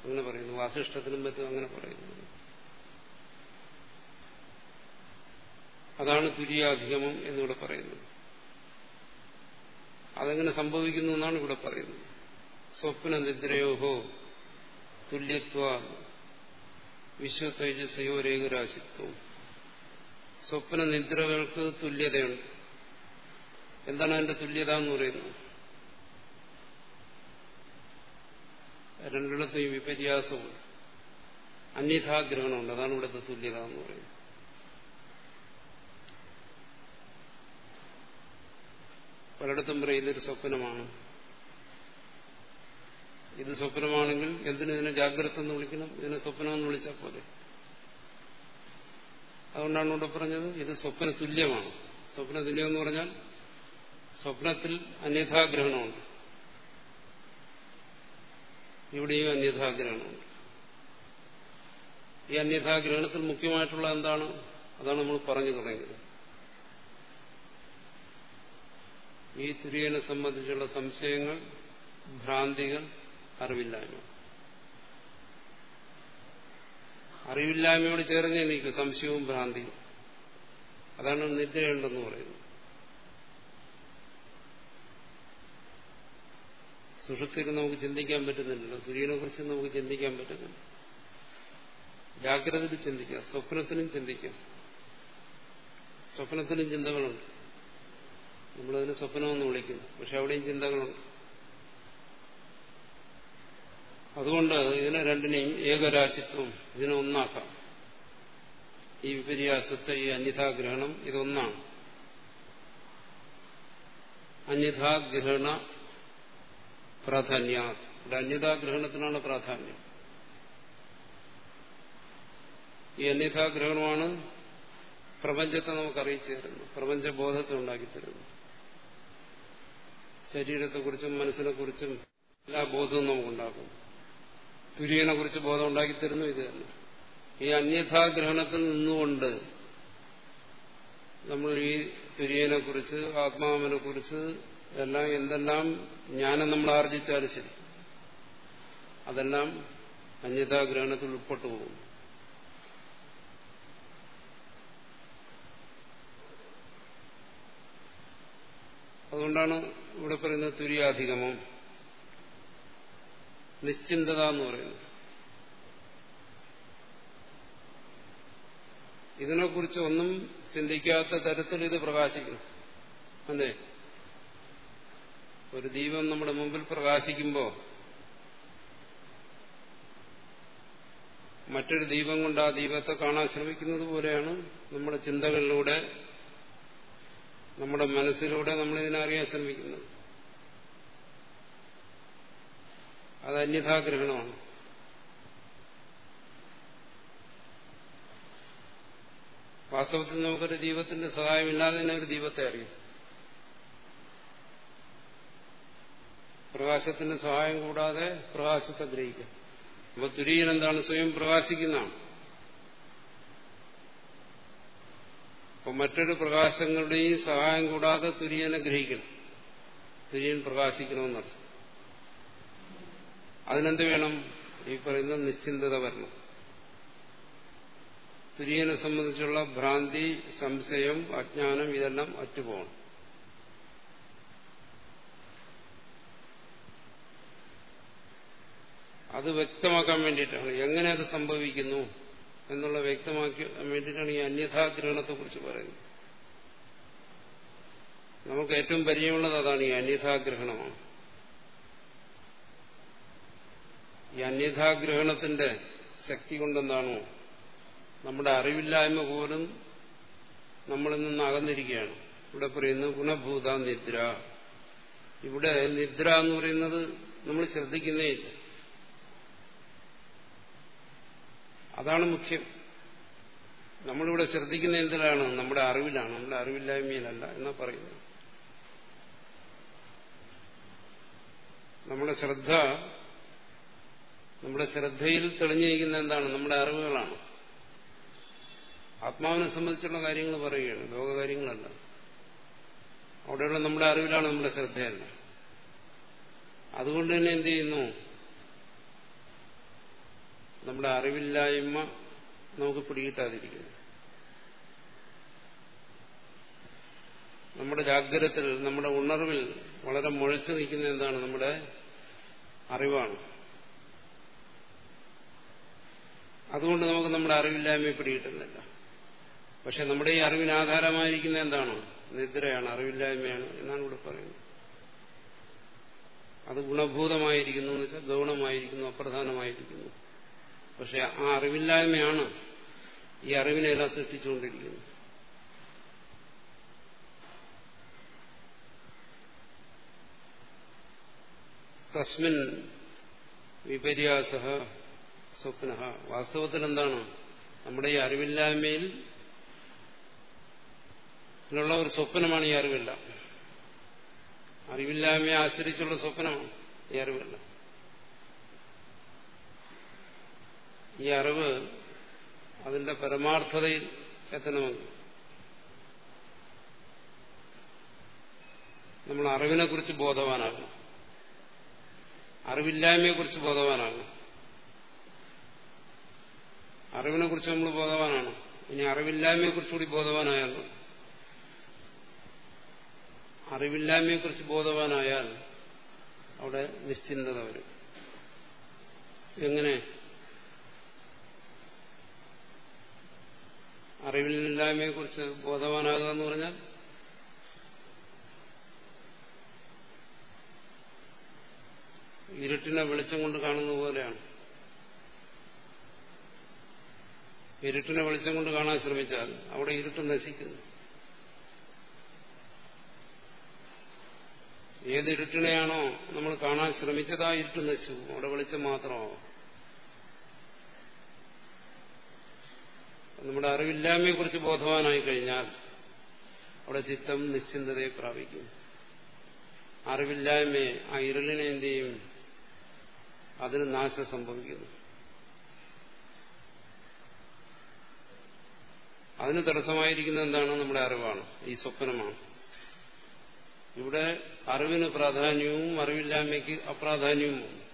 അങ്ങനെ പറയുന്നു. വാസിഷ്ടത്തിനും മറ്റും അങ്ങനെ പറയുന്നു. അതാണ് തുര്യാധിഗമം എന്നിവിടെ പറയുന്നത്. അതെങ്ങനെ സംഭവിക്കുന്നു എന്നാണ് ഇവിടെ പറയുന്നത്. സ്വപ്ന നിദ്രയോഹോ തുല്യത്വ വിശ്വതൈജസയോരേകരാശിത്വം സ്വപ്ന നിദ്രകൾക്ക് തുല്യതയുണ്ട്. എന്താണ് അതിന്റെ തുല്യത എന്ന് പറയുന്നത്? രണ്ടിടത്തും വിപര്യാസമുണ്ട്. അന്യഥാഗ്രഹണമുണ്ട്. അതാണ് ഇവിടുത്തെ തുല്യത എന്ന് പറയുന്നത്. പലയിടത്തും പറയും ഇതൊരു സ്വപ്നമാണ്. ഇത് സ്വപ്നമാണെങ്കിൽ എന്തിനു ഇതിനെ ജാഗ്രത എന്ന് വിളിക്കണം? ഇതിനെ സ്വപ്നം എന്ന് വിളിച്ചാൽ പോലെ അതുകൊണ്ടാണ് ഇവിടെ പറഞ്ഞത് ഇത് സ്വപ്ന തുല്യമാണ് സ്വപ്ന തുല്യം എന്ന് പറഞ്ഞാൽ സ്വപ്നത്തിൽ അന്യഥാഗ്രഹണമുണ്ട്. ഇവിടെയും അന്യഥാഗ്രഹണമുണ്ട്. ഈ അന്യഥാഗ്രഹണത്തിൽ മുഖ്യമായിട്ടുള്ള എന്താണ്? അതാണ് നമ്മൾ പറഞ്ഞു തുടങ്ങിയത്. ഈ തുര്യനെ സംബന്ധിച്ചുള്ള സംശയങ്ങൾ ഭ്രാന്തികൾ അറിവില്ലായ്മ. അറിവില്ലായ്മയോട് ചേർന്നേ നിൽക്കും സംശയവും ഭ്രാന്തിയും. അതാണ് നിദ്രയുണ്ടെന്ന് പറയുന്നത്. സുഷുത്തിൽ നമുക്ക് ചിന്തിക്കാൻ പറ്റുന്നില്ലല്ലോ. തുര്യനെ കുറിച്ച് നമുക്ക് ചിന്തിക്കാൻ പറ്റുന്നില്ല. ജാഗ്രതയിൽ ചിന്തിക്കാം. സ്വപ്നത്തിനും ചിന്തിക്കാം. സ്വപ്നത്തിനും ചിന്തകളുണ്ട്. നമ്മളതിന് സ്വപ്നമെന്ന് വിളിക്കുന്നു പക്ഷെ അവിടെയും ചിന്തകളുണ്ട്. അതുകൊണ്ട് ഇതിനെ രണ്ടിനെയും ഏകരാശിത്വം ഇതിനെ ഒന്നാക്കാം. ഈ വിപര്യാസത്തെ ഈ അന്യഥാഗ്രഹണം ഇതൊന്നാണ്. അന്യഥാഗ്രഹണ പ്രാധാന്യ. ഇവിടെ അന്യഥാഗ്രഹണത്തിനാണ് പ്രാധാന്യം. ഈ അന്യഥാഗ്രഹണമാണ് പ്രപഞ്ചത്തെ നമുക്ക് അറിയിച്ചു തരുന്നു പ്രപഞ്ചബോധത്തെ ഉണ്ടാക്കി തരുന്നു ശരീരത്തെക്കുറിച്ചും മനസ്സിനെക്കുറിച്ചും എല്ലാ ബോധവും നമുക്കുണ്ടാക്കും. തുര്യനെ കുറിച്ച് ബോധം ഉണ്ടാക്കി തരുന്നു ഇത് തന്നെ. ഈ അന്യഥാഗ്രഹണത്തിൽ നിന്നുകൊണ്ട് നമ്മൾ ഈ തുര്യനെ കുറിച്ച് ആത്മാവിനെ കുറിച്ച് എല്ലാം എന്തെല്ലാം ജ്ഞാനം നമ്മൾ ആർജിച്ചാലും ശരി. അതെല്ലാം അന്യഥാഗ്രഹണത്തിൽ ഉൾപ്പെട്ടു പോകും. അതുകൊണ്ടാണ് ഇവിടെ പറയുന്നത് തുര്യാധിഗമം. നിശ്ചിന്തത എന്ന് പറയുന്നു ഇതിനെക്കുറിച്ച് ഒന്നും ചിന്തിക്കാത്ത തരത്തിൽ ഇത് പ്രകാശിക്കുന്നു. അല്ലേ ഒരു ദീപം നമ്മുടെ മുമ്പിൽ പ്രകാശിക്കുമ്പോൾ മറ്റൊരു ദീപം കൊണ്ട് ആ ദീപത്തെ കാണാൻ ശ്രമിക്കുന്നത് പോലെയാണ് നമ്മുടെ ചിന്തകളിലൂടെ നമ്മുടെ മനസ്സിലൂടെ നമ്മൾ ഇതിനറിയാൻ ശ്രമിക്കുന്നത്. അത് അന്യഥാഗ്രഹണമാണ്. വാസ്തവത്തിൽ നമുക്കൊരു ദീപത്തിന്റെ സഹായമില്ലാതെ തന്നെ ഒരു ദീപത്തെ അറിയും. പ്രകാശത്തിന്റെ സഹായം കൂടാതെ പ്രകാശത്തെ ഗ്രഹിക്കാം. അപ്പൊ തുര്യൻ എന്താണ്? സ്വയം പ്രകാശിക്കുന്നതാണ്. അപ്പൊ മറ്റൊരു പ്രകാശങ്ങളുടെയും സഹായം കൂടാതെ തുര്യനെ ഗ്രഹിക്കണം. തുര്യൻ പ്രകാശിക്കണമെന്നർത്ഥം. അതിനെന്ത് വേണം? ഈ പറയുന്ന നിശ്ചിന്തത വരണം. തുര്യനെ സംബന്ധിച്ചുള്ള ഭ്രാന്തി സംശയം അജ്ഞാനം ഇതെല്ലാം അറ്റുപോകണം. അത് വ്യക്തമാക്കാൻ വേണ്ടിയിട്ടാണ്. എങ്ങനെ അത് സംഭവിക്കുന്നു? എന്നുള്ള വ്യക്തമാക്കാൻ വേണ്ടിയിട്ടാണ് ഈ അന്യഥാഗ്രഹണത്തെ കുറിച്ച് പറയുന്നത്. നമുക്ക് ഏറ്റവും പരിചയമുള്ളത് അതാണ് ഈ അന്യഥാഗ്രഹണമാണ്. ഈ അന്യഥാഗ്രഹണത്തിന്റെ ശക്തി കൊണ്ടെന്താണോ? നമ്മുടെ അറിവില്ലായ്മ പോലും നമ്മളിൽ നിന്ന് അകന്നിരിക്കുകയാണ്. ഇവിടെ പറയുന്നത് ഗുണഭൂത നിദ്ര. ഇവിടെ നിദ്ര എന്ന് പറയുന്നത് നമ്മൾ ശ്രദ്ധിക്കുന്നേ ഇല്ല അതാണ് മുഖ്യം. നമ്മളിവിടെ ശ്രദ്ധിക്കുന്ന എന്തിലാണ്? നമ്മുടെ അറിവിലാണ്. നമ്മുടെ അറിവില്ലായ്മയിലല്ല എന്നാ പറയുന്നത്. നമ്മുടെ ശ്രദ്ധ നമ്മുടെ ശ്രദ്ധയിൽ തെളിഞ്ഞിരിക്കുന്ന എന്താണ്? നമ്മുടെ അറിവുകളാണ്. ആത്മാവിനെ സംബന്ധിച്ചുള്ള കാര്യങ്ങൾ പറയുകയാണ്. ലോകകാര്യങ്ങളല്ല. അവിടെയുള്ള നമ്മുടെ അറിവിലാണ് നമ്മുടെ ശ്രദ്ധയല്ല. അതുകൊണ്ട് തന്നെ എന്ത് ചെയ്യുന്നു? നമ്മുടെ അറിവില്ലായ്മ നമുക്ക് പിടികിട്ടാതിരിക്കുന്നു. നമ്മുടെ ജാഗ്രതത്തിൽ നമ്മുടെ ഉണർവിൽ വളരെ മുഴച്ചു നിൽക്കുന്ന എന്താണ് നമ്മുടെ അറിവാണ്. അതുകൊണ്ട് നമുക്ക് നമ്മുടെ അറിവില്ലായ്മ പിടികിട്ടുന്നില്ല. പക്ഷെ നമ്മുടെ ഈ അറിവിന് ആധാരമായിരിക്കുന്ന എന്താണ്? നിദ്രയാണ് അറിവില്ലായ്മയാണ് എന്നാണ് ഇവിടെ പറയുന്നത്. അത് ഗുണഭൂതമായിരിക്കുന്നു എന്ന് വെച്ചാൽ ഗൗണമായിരിക്കുന്നു അപ്രധാനമായിരിക്കുന്നു. പക്ഷെ ആ അറിവില്ലായ്മയാണ് ഈ അറിവിനെ എല്ലാം സൃഷ്ടിച്ചുകൊണ്ടിരിക്കുന്നത്. തസ്മിൻ വിപര്യാസ സ്വപ്ന വാസ്തവത്തിൽ എന്താണ് നമ്മുടെ ഈ അറിവില്ലായ്മയിൽ ഉള്ള ഒരു സ്വപ്നമാണ് ഈ അറിവില്ല. അറിവില്ലായ്മയെ ആശ്രയിച്ചുള്ള സ്വപ്നമാണ് ഈ അറിവില്ല. ഈ അറിവ് അതിന്റെ പരമാർത്ഥതയിൽ എത്തണമെങ്കിൽ നമ്മൾ അറിവിനെ കുറിച്ച് ബോധവാനാകണം അറിവില്ലായ്മയെ കുറിച്ച് ബോധവാനാകണം അറിവിനെ കുറിച്ച് നമ്മൾ ബോധവാനാണ്. ഇനി അറിവില്ലായ്മയെ കുറിച്ചുകൂടി ബോധവാനായാലോ അറിവില്ലായ്മയെ കുറിച്ച് ബോധവാനായാൽ അവിടെ നിശ്ചിന്തത വരും. എങ്ങനെ? അറിവില്ലായ്മയെ കുറിച്ച് ബോധവാനാകുക എന്ന് പറഞ്ഞാൽ ഇരുട്ടിനെ വെളിച്ചം കൊണ്ട് കാണുന്ന പോലെയാണ്. ഇരുട്ടിനെ വെളിച്ചം കൊണ്ട് കാണാൻ ശ്രമിച്ചാൽ അവിടെ ഇരുട്ട് നശിക്കുന്നു. ഏത് ഇരുട്ടിനെയാണോ നമ്മൾ കാണാൻ ശ്രമിച്ചത് ആ ഇരുട്ട് നശിച്ചു അവിടെ വെളിച്ചം മാത്രമാവും. നമ്മുടെ അറിവില്ലായ്മയെ കുറിച്ച് ബോധവാനായി കഴിഞ്ഞാൽ അവിടെ ചിത്തം നിശ്ചിന്തതയെ പ്രാപിക്കും. അറിവില്ലായ്മയെ ആ ഇരുളിനെ എന്ത് ചെയ്യും അതിന് നാശം സംഭവിക്കുന്നു. അതിന് തടസ്സമായിരിക്കുന്ന എന്താണ്? നമ്മുടെ അറിവാണ്. ഈ സ്വപ്നമാണ്. ഇവിടെ അറിവിന് പ്രാധാന്യവും അറിവില്ലായ്മയ്ക്ക് അപ്രാധാന്യവും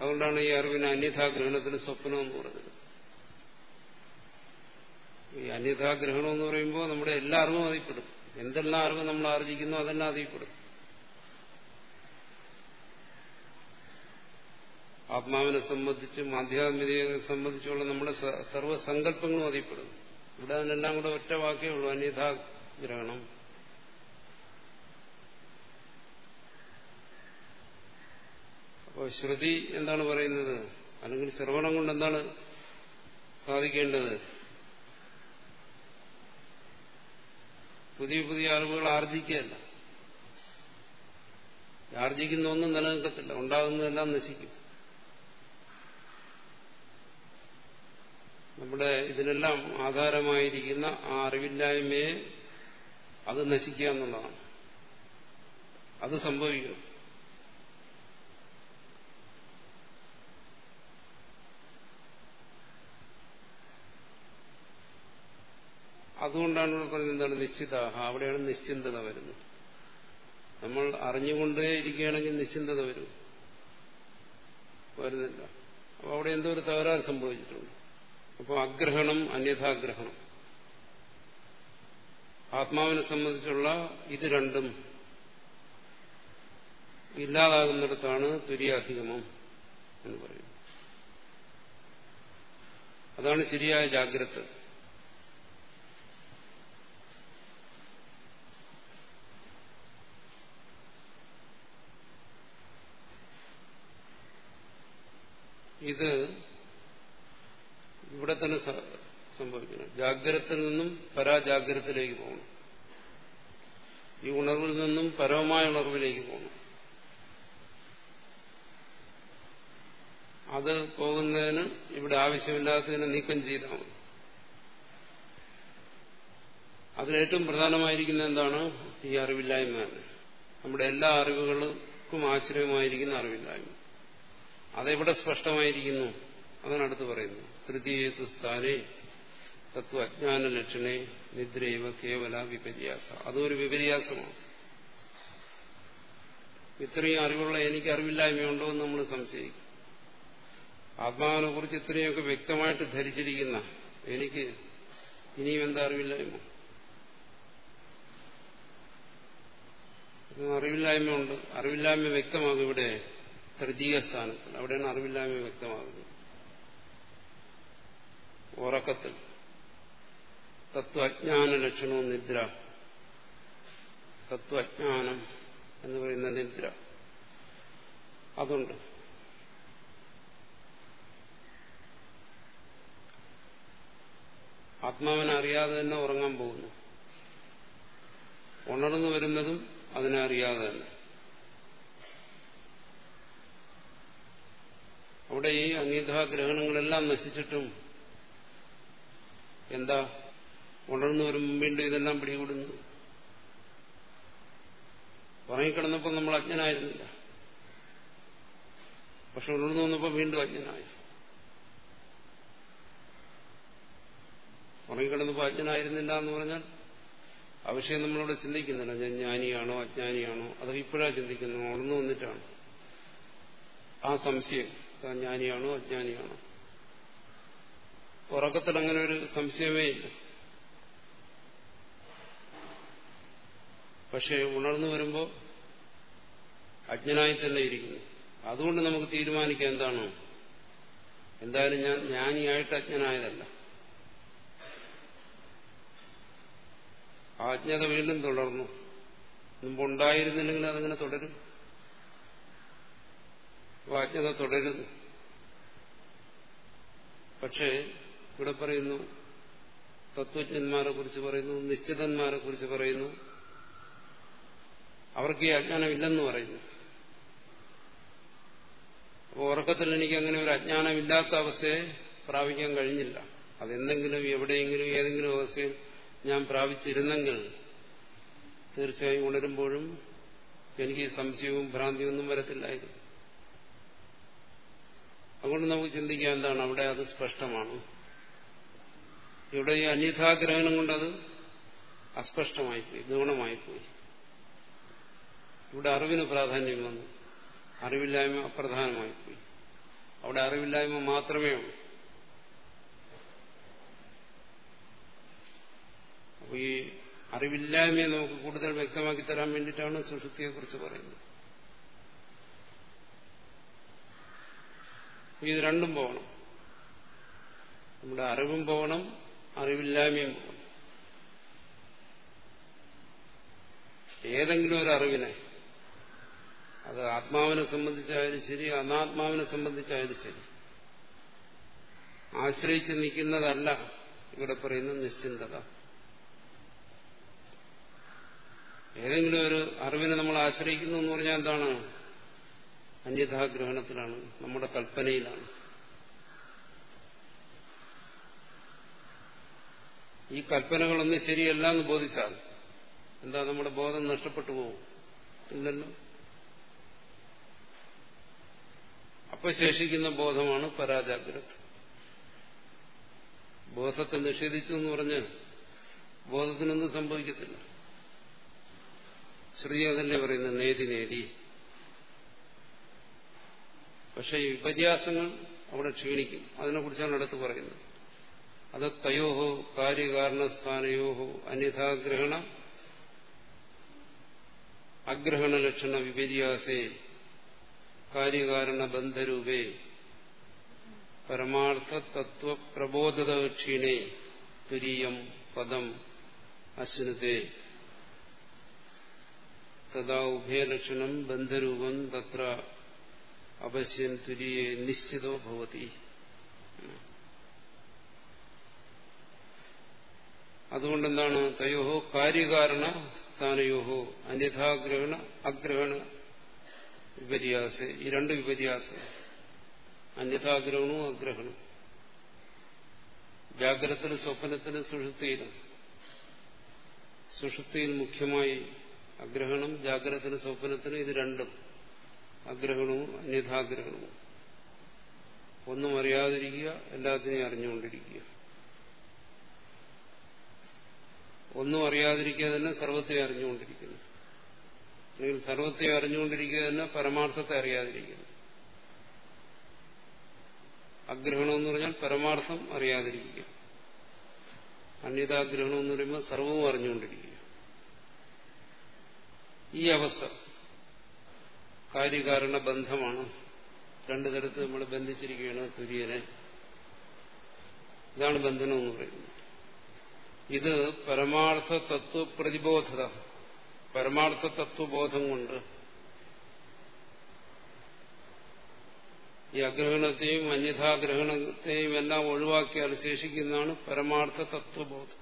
അതുകൊണ്ടാണ് ഈ അറിവിന് അന്യഥാഗ്രഹണത്തിന് സ്വപ്നം എന്ന് പറഞ്ഞത്. ഈ അന്യഥാഗ്രഹണം എന്ന് പറയുമ്പോൾ നമ്മുടെ എല്ലാ അറിവും അതിൽപ്പെടും. എന്തെല്ലാം അറിവ് നമ്മൾ ആർജിക്കുന്നു അതെല്ലാം അതിൽപ്പെടും. ആത്മാവിനെ സംബന്ധിച്ചും ആധ്യാത്മികതയെ സംബന്ധിച്ചുള്ള നമ്മുടെ സർവസങ്കല്പങ്ങളും അതിൽപ്പെടും. ഇവിടെ അതിനെല്ലാം കൂടെ ഒറ്റ വാക്കേ ഉള്ളൂ അന്യഥാഗ്രഹണം. അപ്പോൾ ശ്രുതി എന്താണ് പറയുന്നത്? അല്ലെങ്കിൽ ശ്രവണം കൊണ്ട് എന്താണ് സാധിക്കേണ്ടത്? പുതിയ പുതിയ അറിവുകൾ ആർജിക്കുകയല്ല. ആർജിക്കുന്ന ഒന്നും നിലനിൽക്കത്തില്ല. ഉണ്ടാകുന്നതെല്ലാം നശിക്കും. നമ്മുടെ ഇതിനെല്ലാം ആധാരമായിരിക്കുന്ന ആ അറിവില്ലായ്മയെ അത് നശിക്കുക എന്നുള്ളതാണ്. അത് സംഭവിക്കും. അതുകൊണ്ടാണ് ഇവിടെ പറയുന്നത് എന്താണ്? നിശ്ചിത അവിടെയാണ് നിശ്ചിന്തത വരുന്നത്. നമ്മൾ അറിഞ്ഞുകൊണ്ടേ ഇരിക്കുകയാണെങ്കിൽ നിശ്ചിന്തത വരും. വരുന്നില്ല. അപ്പോൾ അവിടെ എന്തോ ഒരു തകരാറ് സംഭവിച്ചിട്ടുണ്ട്. അപ്പോൾ അഗ്രഹണം അന്യഥാഗ്രഹണം. ആത്മാവിനെ സംബന്ധിച്ചുള്ള ഇത് രണ്ടും ഇല്ലാതാകുന്നിടത്താണ് തുര്യാധിഗമം എന്ന് പറയുന്നത്. അതാണ് ശരിയായ ജാഗ്രത. ഇത് ഇവിടെ തന്നെ സംഭവിക്കുന്നു. ജാഗ്രതത്തിൽ നിന്നും പരാജാഗ്രതത്തിലേക്ക് പോകണം. ഈ ഉണർവിൽ നിന്നും പരമമായ ഉണർവിലേക്ക് പോകണം. അത് പോകുന്നതിന് ഇവിടെ ആവശ്യമില്ലാത്തതിനെ നീക്കം ചെയ്താൽ മതി. അതിലേറ്റവും പ്രധാനമായിരിക്കുന്ന എന്താണ്? ഈ അറിവില്ലായ്മ നമ്മുടെ എല്ലാ അറിവുകൾക്കും ആശ്രയമായിരിക്കുന്ന അറിവില്ലായ്മ. അതെവിടെ സ്പഷ്ടമായിരിക്കുന്നു? അതാണ് പറയുന്നു തൃതീയത്തു സ്ഥാനെ തത്വജ്ഞാന ലക്ഷണേ നിദ്രൈവ കേവല വിപര്യാസ. അതൊരു വിപര്യാസമാണ്. ഇത്രയും അറിവുള്ള എനിക്ക് അറിവില്ലായ്മയുണ്ടോ എന്ന് നമ്മൾ സംശയിക്കും. ആത്മാവിനെ കുറിച്ച് ഇത്രയൊക്കെ വ്യക്തമായിട്ട് ധരിച്ചിരിക്കുന്ന എനിക്ക് ഇനിയും എന്താ അറിവില്ലായ്മ? അറിവില്ലായ്മ ഉണ്ട് അറിവില്ലായ്മ വ്യക്തമാകും ഇവിടെ. തൃതീയ സ്ഥാനത്തിൽ അവിടെയാണ് അറിവില്ലായ്മ വ്യക്തമാകുന്നത്. ഉറക്കത്തിൽ. തത്വജ്ഞാന ലക്ഷണവും നിദ്ര. തത്വജ്ഞാനം എന്ന് പറയുന്ന നിദ്ര. അതുണ്ട്. ആത്മാവിനെ അറിയാതെ തന്നെ ഉറങ്ങാൻ പോകുന്നു. ഉണർന്നു വരുന്നതും അതിനെ അറിയാതെ തന്നെ. അവിടെ ഈ അന്യഥാഗ്രഹണങ്ങളെല്ലാം നശിച്ചിട്ടും എന്താ? ഉണർന്നു വരുമ്പോൾ വീണ്ടും ഇതെല്ലാം പിടികൂടുന്നു. ഉറങ്ങിക്കിടന്നപ്പോൾ നമ്മൾ അജ്ഞനായിരുന്നില്ല. പക്ഷെ ഉണർന്നു വന്നപ്പോൾ വീണ്ടും അജ്ഞനായി. ഉറങ്ങിക്കിടന്നപ്പോൾ അജ്ഞനായിരുന്നില്ല എന്ന് പറഞ്ഞാൽ ആ വിഷയം നമ്മളോട് ചിന്തിക്കുന്നില്ല. ഞാൻ ജ്ഞാനിയാണോ അജ്ഞാനിയാണോ? അത് ഇപ്പോഴാണ് ചിന്തിക്കുന്നത്. ഉണർന്നു വന്നിട്ടാണ് ആ സംശയം. ജ്ഞാനിയാണോ അജ്ഞാനിയാണോ? ഉറക്കത്തിൽ അങ്ങനെ ഒരു സംശയമേ ഇല്ല. പക്ഷെ ഉണർന്നു വരുമ്പോൾ അജ്ഞനായി തന്നെ ഇരിക്കുന്നു. അതുകൊണ്ട് നമുക്ക് തീരുമാനിക്കാം എന്താണ്? എന്തായാലും ഞാൻ ജ്ഞാനിയായിട്ട് അജ്ഞനായതല്ല. ആ അജ്ഞത വീണ്ടും തുടർന്നു. മുമ്പുണ്ടായിരുന്നില്ലെങ്കിൽ അതങ്ങനെ തുടരും. അജ്ഞത തുടരുന്നു. പക്ഷേ ഇവിടെ പറയുന്നു തത്വജ്ഞന്മാരെ കുറിച്ച് പറയുന്നു നിശ്ചിതന്മാരെ കുറിച്ച് പറയുന്നു. അവർക്ക് ഈ അജ്ഞാനമില്ലെന്ന് പറയുന്നു. അപ്പോൾ ഉറക്കത്തിൽ എനിക്ക് അങ്ങനെ ഒരു അജ്ഞാനമില്ലാത്ത അവസ്ഥയെ പ്രാപിക്കാൻ കഴിഞ്ഞില്ല. അതെന്തെങ്കിലും എവിടെയെങ്കിലും ഏതെങ്കിലും അവസ്ഥയിൽ ഞാൻ പ്രാപിച്ചിരുന്നെങ്കിൽ തീർച്ചയായും ഉണരുമ്പോഴും എനിക്ക് സംശയവും ഭ്രാന്തിയൊന്നും വരത്തില്ലായിരുന്നു. അതുകൊണ്ട് നമുക്ക് ചിന്തിക്കാം എന്താണ്? അവിടെ അത് സ്പഷ്ടമാണ്. ഇവിടെ ഈ അന്യഥാഗ്രഹണം കൊണ്ടത് അസ്പഷ്ടമായിപ്പോയി ഗുണമായിപ്പോയി ഇവിടെ അറിവിന് പ്രാധാന്യം വന്നു. അറിവില്ലായ്മ അപ്രധാനമായിപ്പോയി. അവിടെ അറിവില്ലായ്മ മാത്രമേ ഉള്ളൂ. അപ്പൊ ഈ അറിവില്ലായ്മയെ നമുക്ക് കൂടുതൽ വ്യക്തമാക്കി തരാൻ വേണ്ടിയിട്ടാണ് സുഷുതിയെക്കുറിച്ച് പറയുന്നത്. ഇത് രണ്ടും പോകണം. നമ്മുടെ അറിവും പോകണം അറിവില്ലായ്മയും പോകണം. ഏതെങ്കിലും ഒരു അറിവിനെ അത് ആത്മാവിനെ സംബന്ധിച്ചായാലും ശരി അനാത്മാവിനെ സംബന്ധിച്ചായാലും ശരി. ആശ്രയിച്ച് നിൽക്കുന്നതല്ല ഇവിടെ പറയുന്ന നിശ്ചിന്തത. ഏതെങ്കിലും ഒരു അറിവിനെ നമ്മൾ ആശ്രയിക്കുന്നു എന്ന് പറഞ്ഞാൽ എന്താണ്? അന്യഥാഗ്രഹണത്തിലാണ് നമ്മുടെ കൽപ്പനയിലാണ്. ഈ കൽപ്പനകളൊന്നും ശരിയല്ല എന്ന് ബോധിച്ചാൽ എന്താ നമ്മുടെ ബോധം നഷ്ടപ്പെട്ടു പോകും? ഇല്ലല്ലോ. അപ്പൊ ശേഷിക്കുന്ന ബോധമാണ് പരാജാഗ്രത ബോധത്തെ നിഷേധിച്ചു എന്ന് പറഞ്ഞ് ബോധത്തിനൊന്നും സംഭവിക്കത്തില്ല. ശ്രുതി തന്നെ പറയുന്നത് നേതി നേടി. പക്ഷെ വിപര്യാസങ്ങൾ അവിടെ ക്ഷീണിക്കും. അതിനെക്കുറിച്ചാണ് അടുത്ത് പറയുന്നത്. അത് തയോഹോ കാര്യകാരണസ്ഥാനയോഹോ അന്യഥാഗ്രഹണ അഗ്രഹണ ലക്ഷണ വിപര്യാസേ കാര്യകാരണ ബന്ധരൂപേ പരമാർത്ഥ തത്വ പ്രബോധദക്ഷിണേ തുരീയം പദം അശ്നുതേ. തഥാ ഉഭയലക്ഷണം ബന്ധരൂപം തത്ര അവശ്യം തുരിയെ നിശ്ചിതോ ഭവതി. അതുകൊണ്ടെന്താണ് തയോഹോ കാര്യകാരണ സ്ഥാനയോഹോ അന്യഥാഗ്രഹണ അഗ്രഹണ വിപര്യാസ ഈ രണ്ട് വിപര്യാസ. അന്യഥാഗ്രഹണവും അഗ്രഹണവും. ജാഗ്രതത്തിലും സ്വപ്നത്തിലും സുഷുപ്തിയിലും. സുഷുപ്തിയിൽ മുഖ്യമായി അഗ്രഹണം ജാഗ്രതത്തിന് സ്വപ്നത്തിന് ഇത് രണ്ടും. അഗ്രഹണവും അന്യഥാഗ്രഹണവും. ഒന്നും അറിയാതിരിക്കുക എല്ലാത്തിനെയും അറിഞ്ഞുകൊണ്ടിരിക്കുക. ഒന്നും അറിയാതിരിക്കുക തന്നെ സർവത്തെ അറിഞ്ഞുകൊണ്ടിരിക്കുന്നു. അല്ലെങ്കിൽ സർവത്തെ അറിഞ്ഞുകൊണ്ടിരിക്കുക തന്നെ പരമാർത്ഥത്തെ അറിയാതിരിക്കുന്നു. അഗ്രഹണം എന്ന് പറഞ്ഞാൽ പരമാർത്ഥം അറിയാതിരിക്കുക. അന്യതാഗ്രഹണം എന്ന് പറയുമ്പോൾ സർവവും അറിഞ്ഞുകൊണ്ടിരിക്കുക. ഈ അവസ്ഥ കാര്യകാരണ ബന്ധമാണ് രണ്ടു തരത്തിൽ നമ്മൾ ബന്ധിച്ചിരിക്കുകയാണ് തുര്യനെ. ഇതാണ് ബന്ധനം എന്ന് പറയുന്നത്. ഇത് പരമാർത്ഥ തത്വ പ്രതിബോധത പരമാർത്ഥ തത്വബോധം കൊണ്ട് ഈ അഗ്രഹണത്തെയും അന്യഥാഗ്രഹണത്തെയും എല്ലാം ഒഴിവാക്കിയാൽ ശേഷിക്കുന്നതാണ് പരമാർത്ഥ തത്വബോധം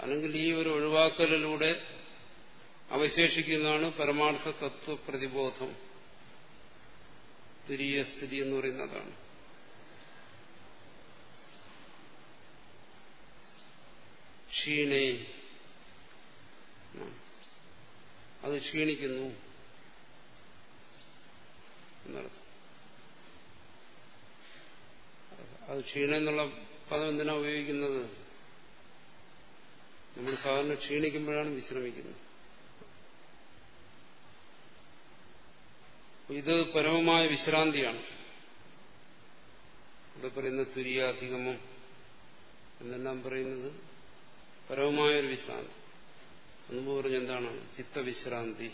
അല്ലെങ്കിൽ ഈ ഒരു ഒഴിവാക്കലിലൂടെ അവശേഷിക്കുന്നതാണ് പരമാർത്ഥ തത്വ പ്രതിബോധം തുരീയ സ്ഥിതി എന്ന് പറയുന്നതാണ്. ക്ഷീണേ. അത് ക്ഷീണിക്കുന്നു. അത് ക്ഷീണം എന്നുള്ള പദം എന്തിനാ ഉപയോഗിക്കുന്നത്? നമ്മൾ സാധാരണ ക്ഷീണിക്കുമ്പോഴാണ് വിശ്രമിക്കുന്നത്. ഇത് പരമമായ വിശ്രാന്തിയാണ്. ഇവിടെ പറയുന്ന തുര്യാധികമം എന്നെല്ലാം പറയുന്നത് പരമമായ ഒരു വിശ്രാന്തി. മുമ്പ് പറഞ്ഞ എന്താണ്? ചിത്തവിശ്രാന്തി.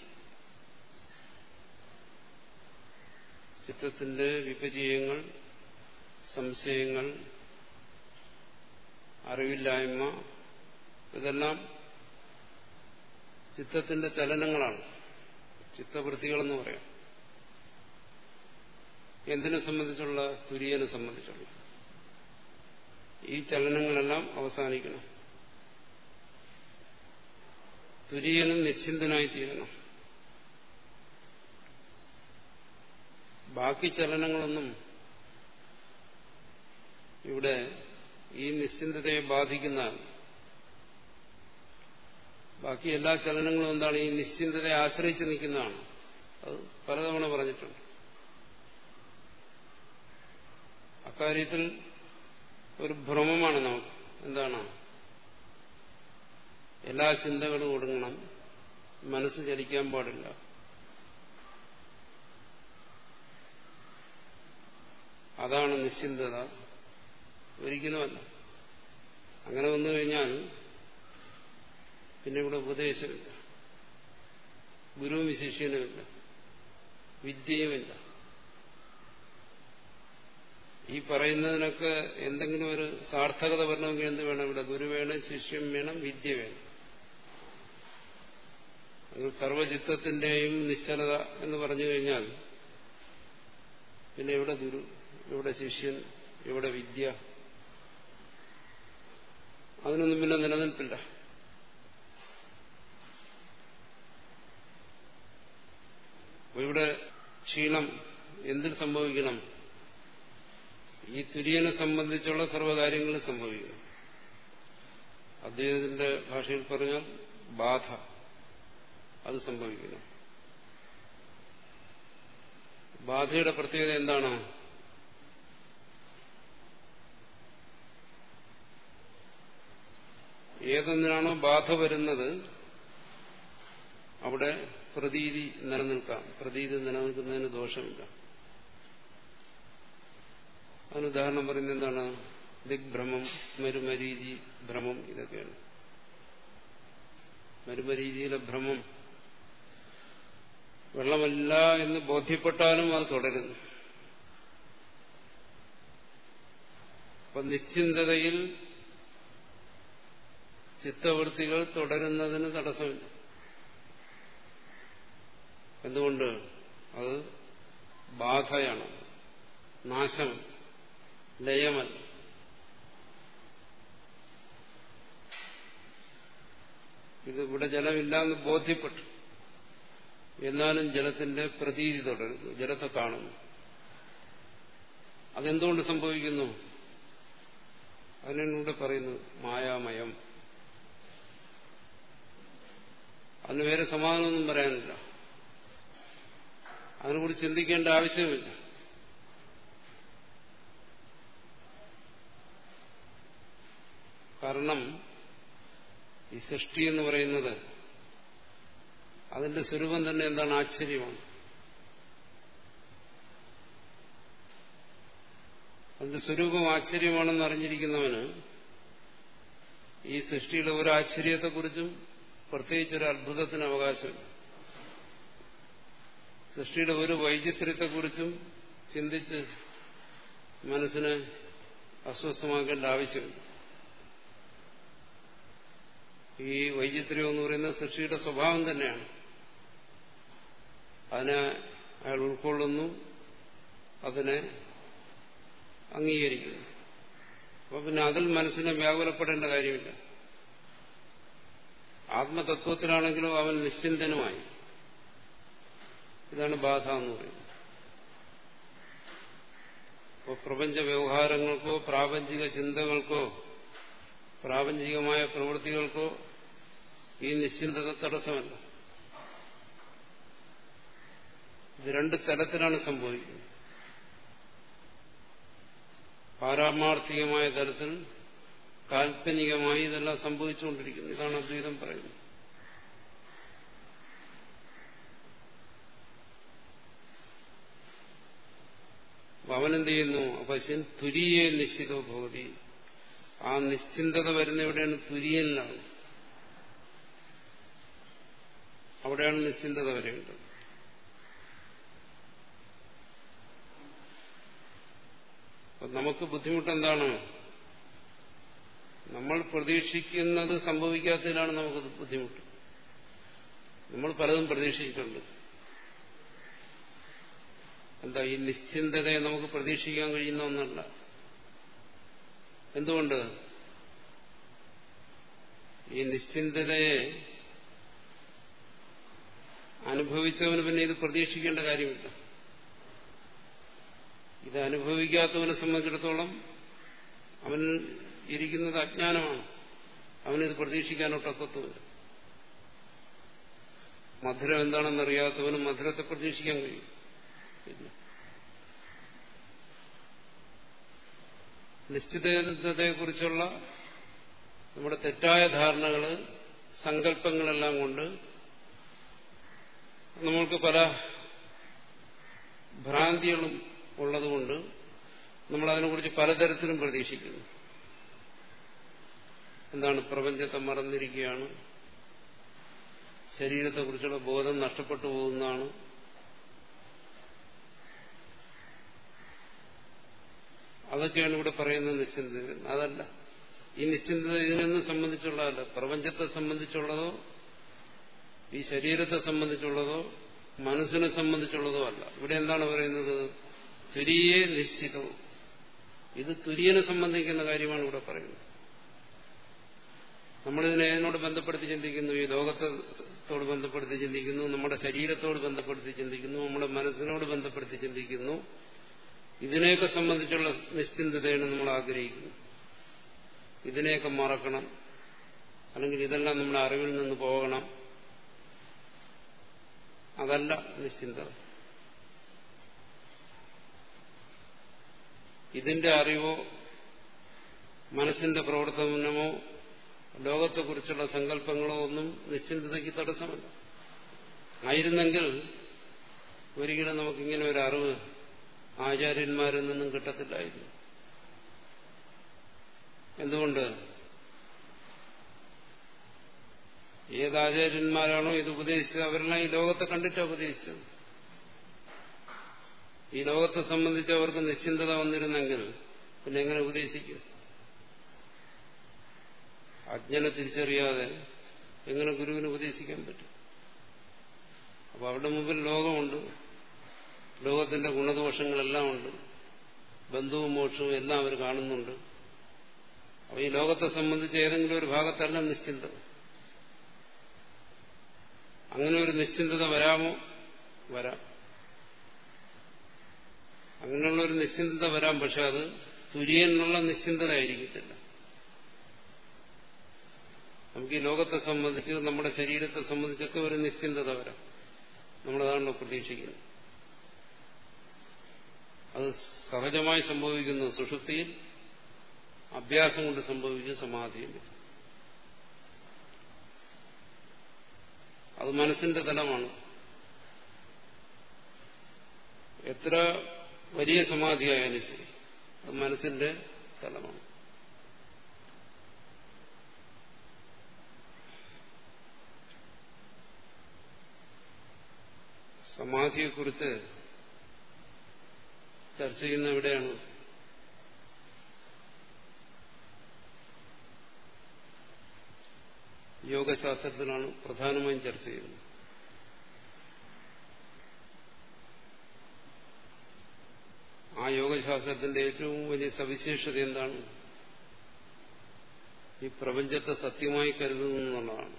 ചിത്തത്തിന്റെ വിപര്യങ്ങൾ സംശയങ്ങൾ അറിവില്ലായ്മ ഇതെല്ലാം ചിത്തത്തിന്റെ ചലനങ്ങളാണ്. ചിത്തവൃത്തികളെന്ന് പറയാം. എന്തിനെ സംബന്ധിച്ചുള്ള തുര്യനെ സംബന്ധിച്ചുള്ള. ഈ ചലനങ്ങളെല്ലാം അവസാനിക്കണം. തുര്യനും നിശ്ചിന്തനായി തീരണം. ബാക്കി ചലനങ്ങളൊന്നും ഇവിടെ ഈ നിശ്ചിന്തതയെ ബാധിക്കുന്ന ബാക്കി എല്ലാ ചലനങ്ങളും എന്താണ്? ഈ നിശ്ചിന്തതയെ ആശ്രയിച്ച് നിൽക്കുന്നതാണ്. അത് പലതവണ പറഞ്ഞിട്ടുണ്ട്. അക്കാര്യത്തിൽ ഒരു ഭ്രമമാണ് നമുക്ക്. എന്താണ്? എല്ലാ ചിന്തകളും ഒടുങ്ങണം. മനസ്സ് ചലിക്കാൻ പാടില്ല. അതാണ് നിശ്ചിന്തത. ഒരിക്കലുമല്ല. അങ്ങനെ വന്നു കഴിഞ്ഞാൽ പിന്നെ ഇവിടെ ഉപദേശമില്ല. ഗുരുവും ശിഷ്യനുമില്ല വിദ്യയുമില്ല. ഈ പറയുന്നതിനൊക്കെ എന്തെങ്കിലും ഒരു സാർത്ഥകത വരണമെങ്കിൽ എന്ത് വേണം ഇവിടെ? ഗുരു വേണം ശിഷ്യം വേണം വിദ്യ വേണം. സർവചിത്തത്തിന്റെയും നിശ്ചലത എന്ന് പറഞ്ഞു കഴിഞ്ഞാൽ പിന്നെ ഇവിടെ ഗുരു ഇവിടെ ശിഷ്യൻ ഇവിടെ വിദ്യ? അതിനൊന്നും പിന്നെ നിലനിൽപ്പില്ല. ഇവിടെ ക്ഷീണം എന്തിൽ സംഭവിക്കണം? ഈ തുര്യനെ സംബന്ധിച്ചുള്ള സർവകാര്യങ്ങളും സംഭവിക്കുക അദ്ദേഹത്തിന്റെ ഭാഷയിൽ പറഞ്ഞാൽ ബാധ. അത് സംഭവിക്കണം ബാധയുടെ പ്രത്യേകത എന്താണ്? ഏതൊന്നിനാണോ ബാധ വരുന്നത് അവിടെ പ്രതീതി നിലനിൽക്കാം. പ്രതീതി നിലനിൽക്കുന്നതിന് ദോഷമില്ല. അതിന് ഉദാഹരണം പറയുന്നത് എന്താണ്? ദിഗ്ഭ്രമം മരുമരീചി ഭ്രമം ഇതൊക്കെയാണ്. മരുമരീചിയിലെ ഭ്രമം. വെള്ളമല്ല എന്ന് ബോധ്യപ്പെട്ടാലും അത് തുടരുന്നു. അപ്പൊ നിശ്ചിന്തതയിൽ ചിത്തവൃത്തികൾ തുടരുന്നതിന് തടസ്സമില്ല. എന്തുകൊണ്ട്? അത് ബാധയാണ്. നാശം. ലയമല്ല ഇത് ഇവിടെ ജലമില്ലാന്ന് ബോധ്യപ്പെട്ടു. എന്നാലും ജലത്തിന്റെ പ്രതീതി തുടരുന്നു ജലത്തെ കാണുന്നു. അതെന്തുകൊണ്ട് സംഭവിക്കുന്നു? അതിനൂടെ പറയുന്നു മായാമയം. അതിന് വേറെ സമാധാനമൊന്നും പറയാനില്ല. അതിനെക്കുറിച്ച് ചിന്തിക്കേണ്ട ആവശ്യമില്ല. കാരണം ഈ സൃഷ്ടി എന്ന് പറയുന്നത് അതിന്റെ സ്വരൂപം തന്നെ എന്താണ് ആശ്ചര്യമാണ്. അതിന്റെ സ്വരൂപം ആശ്ചര്യമാണെന്ന് അറിഞ്ഞിരിക്കുന്നവന് ഈ സൃഷ്ടിയുടെ ഒരു ആശ്ചര്യത്തെക്കുറിച്ചും പ്രത്യേകിച്ച് ഒരു അത്ഭുതത്തിന് അവകാശമില്ല. സൃഷ്ടിയുടെ ഒരു വൈചിത്ര്യത്തെക്കുറിച്ചും ചിന്തിച്ച് മനസ്സിനെ അസ്വസ്ഥമാക്കേണ്ട ആവശ്യമില്ല. ഈ വൈചിത്രം എന്ന് പറയുന്നത് സൃഷ്ടിയുടെ സ്വഭാവം തന്നെയാണ്. അതിനെ അയാൾ ഉൾക്കൊള്ളുന്നു അതിനെ അംഗീകരിക്കുന്നു. അപ്പൊ പിന്നെ അതിൽ മനസ്സിനെ വ്യാകുലപ്പെടേണ്ട കാര്യമില്ല. ആത്മതത്വത്തിലാണെങ്കിലും അവൻ നിശ്ചിന്തനുമായി. ഇതാണ് ബാധ എന്ന് പറയുന്നത്. അപ്പോൾ പ്രപഞ്ച വ്യവഹാരങ്ങൾക്കോ പ്രാപഞ്ചിക ചിന്തകൾക്കോ പ്രാപഞ്ചികമായ പ്രവൃത്തികൾക്കോ ഈ നിശ്ചിന്തത തടസ്സമല്ല ഇത് രണ്ട് തലത്തിലാണ് സംഭവിക്കുന്നത്. പാരാമാർത്ഥികമായ തലത്തിൽ കാൽപ്പനികമായി ഇതെല്ലാം സംഭവിച്ചുകൊണ്ടിരിക്കുന്നു. ഇതാണ് അദ്വൈതം പറയുന്നത്. അവനെന്ത് ചെയ്യുന്നു? പശ്യൻ തുരിയെ നിശ്ചിതോ ഭവതി. ആ നിശ്ചിന്തത വരുന്ന എവിടെയാണ്? തുര്യനിലാണ്. അവിടെയാണ് നിശ്ചിന്തത വരേണ്ടത്. അപ്പൊ നമുക്ക് ബുദ്ധിമുട്ടെന്താണ്? നമ്മൾ പ്രതീക്ഷിക്കുന്നത് സംഭവിക്കാത്തതിനാണ് നമുക്ക് ബുദ്ധിമുട്ട്. നമ്മൾ പലതും പ്രതീക്ഷിച്ചിട്ടുണ്ട്. എന്താ ഈ നിശ്ചിന്തതയെ നമുക്ക് പ്രതീക്ഷിക്കാൻ കഴിയുന്ന ഒന്നല്ല. എന്തുകൊണ്ട്? ഈ നിശ്ചിന്തതയെ അനുഭവിച്ചവന് പിന്നെ ഇത് പ്രതീക്ഷിക്കേണ്ട കാര്യമില്ല. ഇത് അനുഭവിക്കാത്തവനെ സംബന്ധിച്ചിടത്തോളം അവൻ ഇരിക്കുന്നത് അജ്ഞാനമാണ്. അവനിത് പ്രതീക്ഷിക്കാനൊട്ടക്കത്തുമില്ല മധുരം എന്താണെന്നറിയാത്തവനും മധുരത്തെ പ്രതീക്ഷിക്കാൻ കഴിയും. നിശ്ചിതത്തെക്കുറിച്ചുള്ള നമ്മുടെ തെറ്റായ ധാരണകൾ സങ്കല്പങ്ങളെല്ലാം കൊണ്ട് നമ്മൾക്ക് പല ഭ്രാന്തികളും ഉള്ളതുകൊണ്ട് നമ്മൾ അതിനെക്കുറിച്ച് പലതരത്തിലും പ്രതീക്ഷിക്കുന്നു. എന്താണ് പ്രപഞ്ചത്തെ മറന്നിരിക്കുകയാണ്? ശരീരത്തെക്കുറിച്ചുള്ള ബോധം നഷ്ടപ്പെട്ടു പോകുന്നതാണ്. അതൊക്കെയാണ് ഇവിടെ പറയുന്നത് നിശ്ചിന്തത അതല്ല. ഈ നിശ്ചിന്തത ഇതിനൊന്നും സംബന്ധിച്ചുള്ളതല്ല. പ്രപഞ്ചത്തെ സംബന്ധിച്ചുള്ളതോ ഈ ശരീരത്തെ സംബന്ധിച്ചുള്ളതോ മനസ്സിനെ സംബന്ധിച്ചുള്ളതോ അല്ല. ഇവിടെ എന്താണ് പറയുന്നത്? തുരിയെ നിശ്ചിതവും ഇത് തുര്യനെ സംബന്ധിക്കുന്ന കാര്യമാണ് ഇവിടെ പറയുന്നത്. നമ്മളിതിനെ ഏതിനോട് ബന്ധപ്പെടുത്തി ചിന്തിക്കുന്നു ഈ ലോകത്തോട് ബന്ധപ്പെടുത്തി ചിന്തിക്കുന്നു നമ്മുടെ ശരീരത്തോട് ബന്ധപ്പെടുത്തി ചിന്തിക്കുന്നു നമ്മുടെ മനസ്സിനോട് ബന്ധപ്പെടുത്തി ചിന്തിക്കുന്നു. ഇതിനെയൊക്കെ സംബന്ധിച്ചുള്ള നിശ്ചിന്തതയാണ് നമ്മൾ ആഗ്രഹിക്കുന്നത് ഇതിനെയൊക്കെ മറക്കണം. അല്ലെങ്കിൽ ഇതെല്ലാം നമ്മുടെ അറിവിൽ നിന്ന് പോകണം. അതല്ല നിശ്ചിന്തത. ഇതിന്റെ അറിവോ മനസ്സിന്റെ പ്രവർത്തനമോ ലോകത്തെക്കുറിച്ചുള്ള സങ്കല്പങ്ങളോ ഒന്നും നിശ്ചിന്തതയ്ക്ക് തടസ്സമല്ല. ആയിരുന്നെങ്കിൽ ഒരിക്കലും നമുക്കിങ്ങനെ ഒരു അറിവ് ആചാര്യന്മാരിൽ നിന്നും കിട്ടത്തില്ലായിരുന്നു. എന്തുകൊണ്ട്? ഏതാചാര്യന്മാരാണോ ഇത് ഉപദേശിച്ചത്? അവരെല്ലാം ഈ ലോകത്തെ കണ്ടിട്ടാണ് ഉപദേശിച്ചത്. ഈ ലോകത്തെ സംബന്ധിച്ച് അവർക്ക് നിശ്ചിന്തത വന്നിരുന്നെങ്കിൽ പിന്നെ എങ്ങനെ ഉപദേശിക്കും? അജ്ഞനെ തിരിച്ചറിയാതെ എങ്ങനെ ഗുരുവിന് ഉപദേശിക്കാൻ പറ്റും? അപ്പൊ അവരുടെ മുമ്പിൽ ലോകമുണ്ട്. ലോകത്തിന്റെ ഗുണദോഷങ്ങളെല്ലാം ഉണ്ട്. ബന്ധുവും മോക്ഷവും എല്ലാം അവർ കാണുന്നുണ്ട്. അപ്പൊ ഈ ലോകത്തെ സംബന്ധിച്ച് ഏതെങ്കിലും ഒരു ഭാഗത്തല്ല നിശ്ചിന്തത. അങ്ങനെ ഒരു നിശ്ചിന്തത വരാമോ? വരാം. അങ്ങനെയുള്ള ഒരു നിശ്ചിന്തത വരാം പക്ഷെ അത് തുര്യനുള്ള നിശ്ചിന്തത ആയിരിക്കത്തില്ല. നമുക്ക് ഈ ലോകത്തെ സംബന്ധിച്ച് നമ്മുടെ ശരീരത്തെ സംബന്ധിച്ചൊക്കെ ഒരു നിശ്ചിന്തത വരാം. നമ്മളതാണല്ലോ പ്രതീക്ഷിക്കുന്നത്. അത് സഹജമായി സംഭവിക്കുന്നു സുഷുപ്തിയിൽ അഭ്യാസം കൊണ്ട് സംഭവിക്കും സമാധിയിൽ. അത് മനസ്സിന്റെ തലമാണ്. എത്ര വലിയ സമാധിയായാലും ശരി അത് മനസ്സിന്റെ തലമാണ്. സമാധിയെക്കുറിച്ച് ചർച്ച ചെയ്യുന്ന എവിടെയാണ്? യോഗശാസ്ത്രത്തിലാണ് പ്രധാനമായും ചർച്ച ചെയ്യുന്നത്. ആ യോഗശാസ്ത്രത്തിന്റെ ഏറ്റവും വലിയ സവിശേഷത എന്താണ്? ഈ പ്രപഞ്ചത്തെ സത്യമായി കരുതുന്നു എന്നുള്ളതാണ്.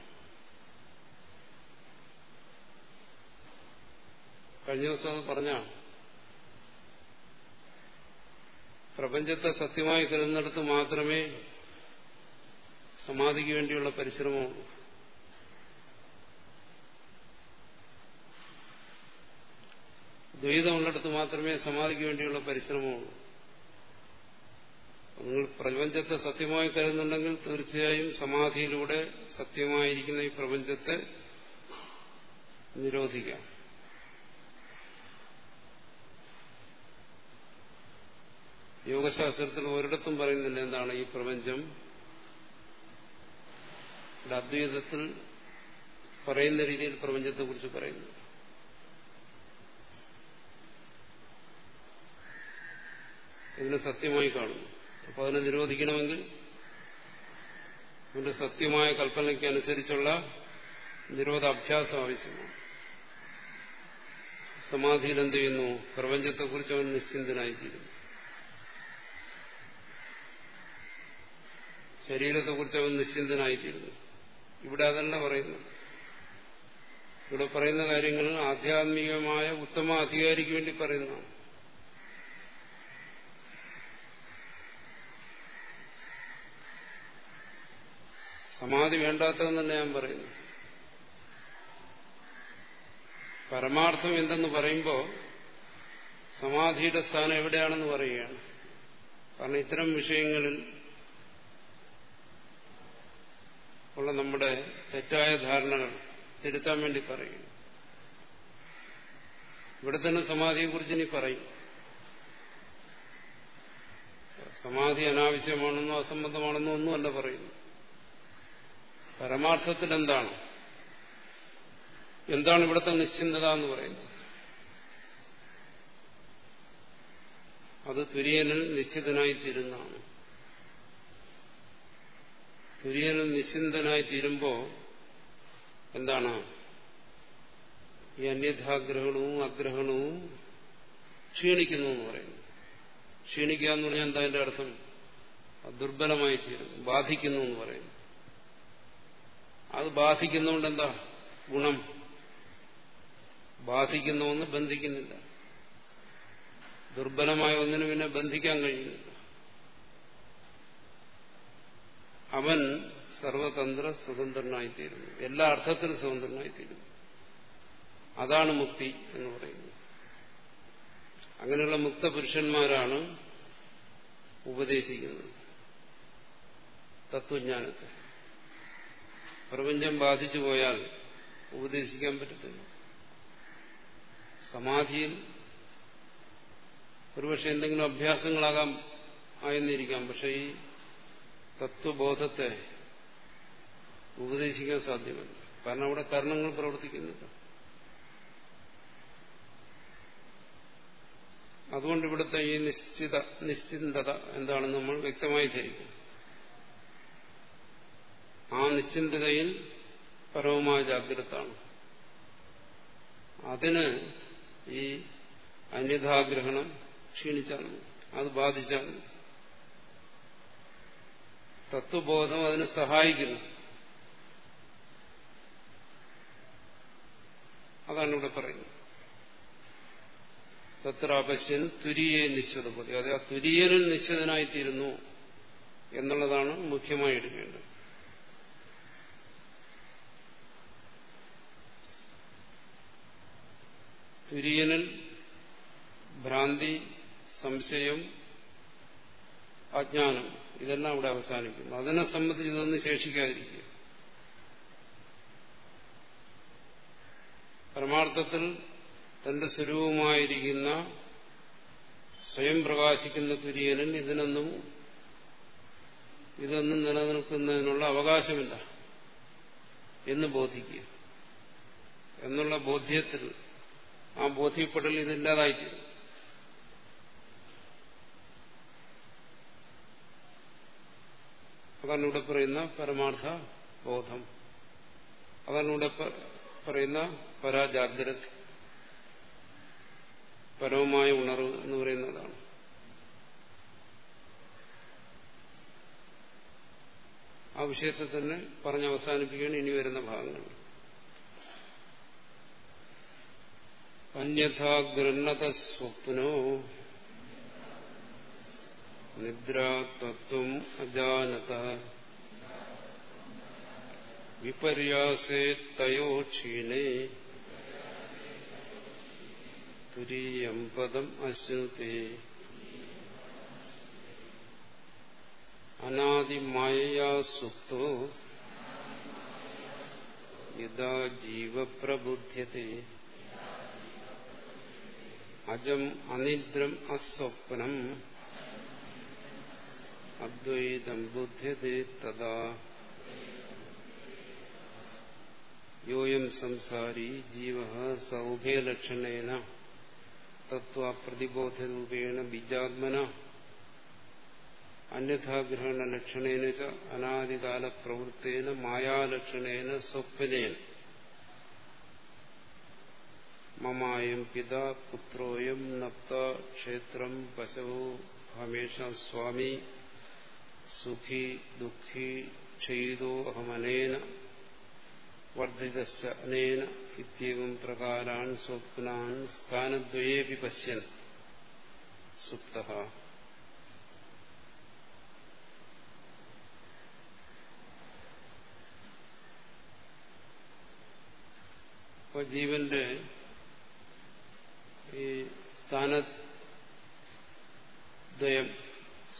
കഴിഞ്ഞ ദിവസം അത് പറഞ്ഞ പ്രപഞ്ചത്തെ സത്യമായി കരുതുന്നിടത്ത് മാത്രമേ സമാധിക്ക് വേണ്ടിയുള്ള പരിശ്രമമാണ് ദ്വൈതമുള്ളിടത്ത് മാത്രമേ സമാധിക്ക് വേണ്ടിയുള്ള പരിശ്രമമുള്ളൂ നിങ്ങൾ പ്രപഞ്ചത്തെ സത്യമായി കരുതുന്നുണ്ടെങ്കിൽ തീർച്ചയായും സമാധിയിലൂടെ സത്യമായിരിക്കുന്ന ഈ പ്രപഞ്ചത്തെ നിരോധിക്കാം. യോഗശാസ്ത്രത്തിൽ ഒരിടത്തും പറയുന്നില്ല എന്താണ് ഈ പ്രപഞ്ചം? അദ്വൈതത്തിൽ പറയുന്ന രീതിയിൽ പ്രപഞ്ചത്തെ കുറിച്ച് പറയുന്നു. ഇതിനെ സത്യമായി കാണുന്നു. അപ്പൊ അതിനെ നിരോധിക്കണമെങ്കിൽ ഇതിന്റെ സത്യമായ കൽപ്പനയ്ക്ക് അനുസരിച്ചുള്ള നിരോധാഭ്യാസം ആവശ്യമാണ്. സമാധിയിൽ എന്ത് ചെയ്യുന്നു? പ്രപഞ്ചത്തെക്കുറിച്ച് അവൻ നിശ്ചിന്തനായിത്തീരുന്നു. ശരീരത്തെക്കുറിച്ച് അവൻ നിശ്ചിന്തനായിത്തീരുന്നു. ഇവിടെ അതല്ല പറയുന്നു ഇവിടെ പറയുന്ന കാര്യങ്ങൾ ആധ്യാത്മികമായ ഉത്തമ അധികാരിക്ക് വേണ്ടി പറയുന്നതാണ്. സമാധി വേണ്ടാത്തതെന്ന് തന്നെ ഞാൻ പറയുന്നു. പരമാർത്ഥം എന്തെന്ന് പറയുമ്പോൾ സമാധിയുടെ സ്ഥാനം എവിടെയാണെന്ന് പറയുകയാണ്. കാരണം ഇത്തരം വിഷയങ്ങളിൽ ഉള്ള നമ്മുടെ തെറ്റായ ധാരണകൾ തിരുത്താൻ വേണ്ടി പറയും. ഇവിടെ തന്നെ സമാധിയെക്കുറിച്ച് ഇനി പറയും. സമാധി അനാവശ്യമാണെന്നോ അസംബന്ധമാണെന്നോ ഒന്നുമല്ല പറയുന്നു പരമാർത്ഥത്തിൽ എന്താണ്? എന്താണ് ഇവിടുത്തെ നിശ്ചിന്തത എന്ന് പറയുന്നത്? അത് തുര്യനിൽ നിശ്ചിതനായി തുര്യനിൽ നിശ്ചിന്തനായി തീരുമ്പോ എന്താണ്? ഈ അന്യഥാഗ്രഹണവും അഗ്രഹണവും ക്ഷീണിക്കുന്നു എന്ന് പറയുന്നു. ക്ഷീണിക്കുക എന്ന് പറഞ്ഞാൽ എന്താ അതിന്റെ അർത്ഥം? ദുർബലമായി തീരും ബാധിക്കുന്നു എന്ന് പറയുന്നു. അത് ബാധിക്കുന്നതുകൊണ്ട് എന്താ? ഗുണം. ബാധിക്കുന്ന ഒന്ന് ബന്ധിക്കുന്നില്ല. ദുർബലമായ ഒന്നിന് പിന്നെ ബന്ധിക്കാൻ കഴിയുന്നില്ല. അവൻ സർവതന്ത്ര സ്വതന്ത്രനായിത്തീരുന്നു. എല്ലാ അർത്ഥത്തിലും സ്വതന്ത്രനായിത്തീരുന്നു. അതാണ് മുക്തി എന്ന് പറയുന്നത്. അങ്ങനെയുള്ള മുക്ത പുരുഷന്മാരാണ് ഉപദേശിക്കുന്നത്. തത്വജ്ഞാനത്തെ. പ്രപഞ്ചം ബാധിച്ചു പോയാൽ ഉപദേശിക്കാൻ പറ്റത്തില്ല. സമാധിയിൽ ഒരുപക്ഷെ എന്തെങ്കിലും അഭ്യാസങ്ങളാകാം ആയെന്നിരിക്കാം. പക്ഷേ ഈ തത്വബോധത്തെ ഉപദേശിക്കാൻ സാധ്യമല്ല. കാരണം അവിടെ കർണങ്ങൾ പ്രവർത്തിക്കുന്നില്ല. അതുകൊണ്ട് ഇവിടുത്തെ ഈ നിശ്ചിത നിശ്ചിന്തത എന്താണെന്ന് നമ്മൾ വ്യക്തമായി ധരിക്കും. ആ നിശ്ചിന്തതയിൽ പരമമായ ജാഗ്രതാണ് അതിന് ഈ അന്യഥാഗ്രഹണം ക്ഷീണിച്ചാണ് അത് ബാധിച്ചാണ് തത്വബോധം അതിന് സഹായിക്കുന്നു. അതാണ് ഇവിടെ പറയുന്നത്. തത്രാപശ്യൻ തുരിയെ നിശ്ചിതപതി അതെ ആ തുര്യനിൽ നിശ്ചിതനായിത്തീരുന്നു എന്നുള്ളതാണ് മുഖ്യമായി എടുക്കേണ്ടത്. തുര്യനിൽ ഭ്രാന്തി സംശയം അജ്ഞാനം ഇതെല്ലാം അവിടെ അവസാനിക്കുന്നു. അതിനെ സംബന്ധിച്ച് ഇതൊന്നും ശേഷിക്കാതിരിക്കുക. പരമാർത്ഥത്തിൽ തന്റെ സ്വരൂപമായിരിക്കുന്ന സ്വയം പ്രകാശിക്കുന്ന തുര്യനൻ ഇതിനൊന്നും ഇതൊന്നും നിലനിൽക്കുന്നതിനുള്ള അവകാശമില്ല എന്ന് ബോധിക്കുക. എന്നുള്ള ബോധ്യത്തിൽ ആ ബോധ്യപ്പെടൽ ഇതില്ലാതായിത്തീരും അതാണ് ഇവിടെ പറയുന്ന പരമാർത്ഥ ബോധം. അതാണ് ഇവിടെ പറയുന്ന പരാജാഗ്രത. പരമമായ ഉണർവ് എന്ന് പറയുന്നതാണ്. ആ വിഷയത്തെ തന്നെ പറഞ്ഞ് അവസാനിപ്പിക്കുകയാണ് ഇനി വരുന്ന ഭാഗങ്ങൾ. അന്യഥാ ഗ്രണ്ണത സ്വപ്നോ നിദ്രാതത്വം അജാനത. വിപര്യാസേ തയോ ക്ഷീണേ തുരീയം പദം അശ്നുതേ. അനാദിമായയാ സുപ്തോ. യഥാ ജീവപ്രബുദ്ധ്യത്തെ അജം അനിദ്രം അസ്വപ്നം. അദ്വൈതം ബുദ്ധ്യതേ തഥാ യോയം സംസാരി ജീവ സൗഭ്യലക്ഷണേന തത്വപ്രതിബോധരൂപേണ ബീജാത്മന അന്യഥാഗ്രഹണലക്ഷണേന ച അനാദികാലപ്രവൃത്തേന മായാലക്ഷണേന സ്വപ്നേന മമായം പിതാ പുത്രോയം നപ്ത ക്ഷേത്രം പശവോ ഹമേഷ സ്വാമി സുഖി ദുഃഖി ക്ഷയിതോഹമനേന വർദ്ധിതശ്ച അനേന ഇത്യവും പ്രകാരാൻ സ്വപ്നാൻ സ്ഥാനദ്വയേപി പശ്യൻ. സുപ്ത. അപ്പോൾ ജീവന്റെ ഈ സ്ഥാനദ്വയം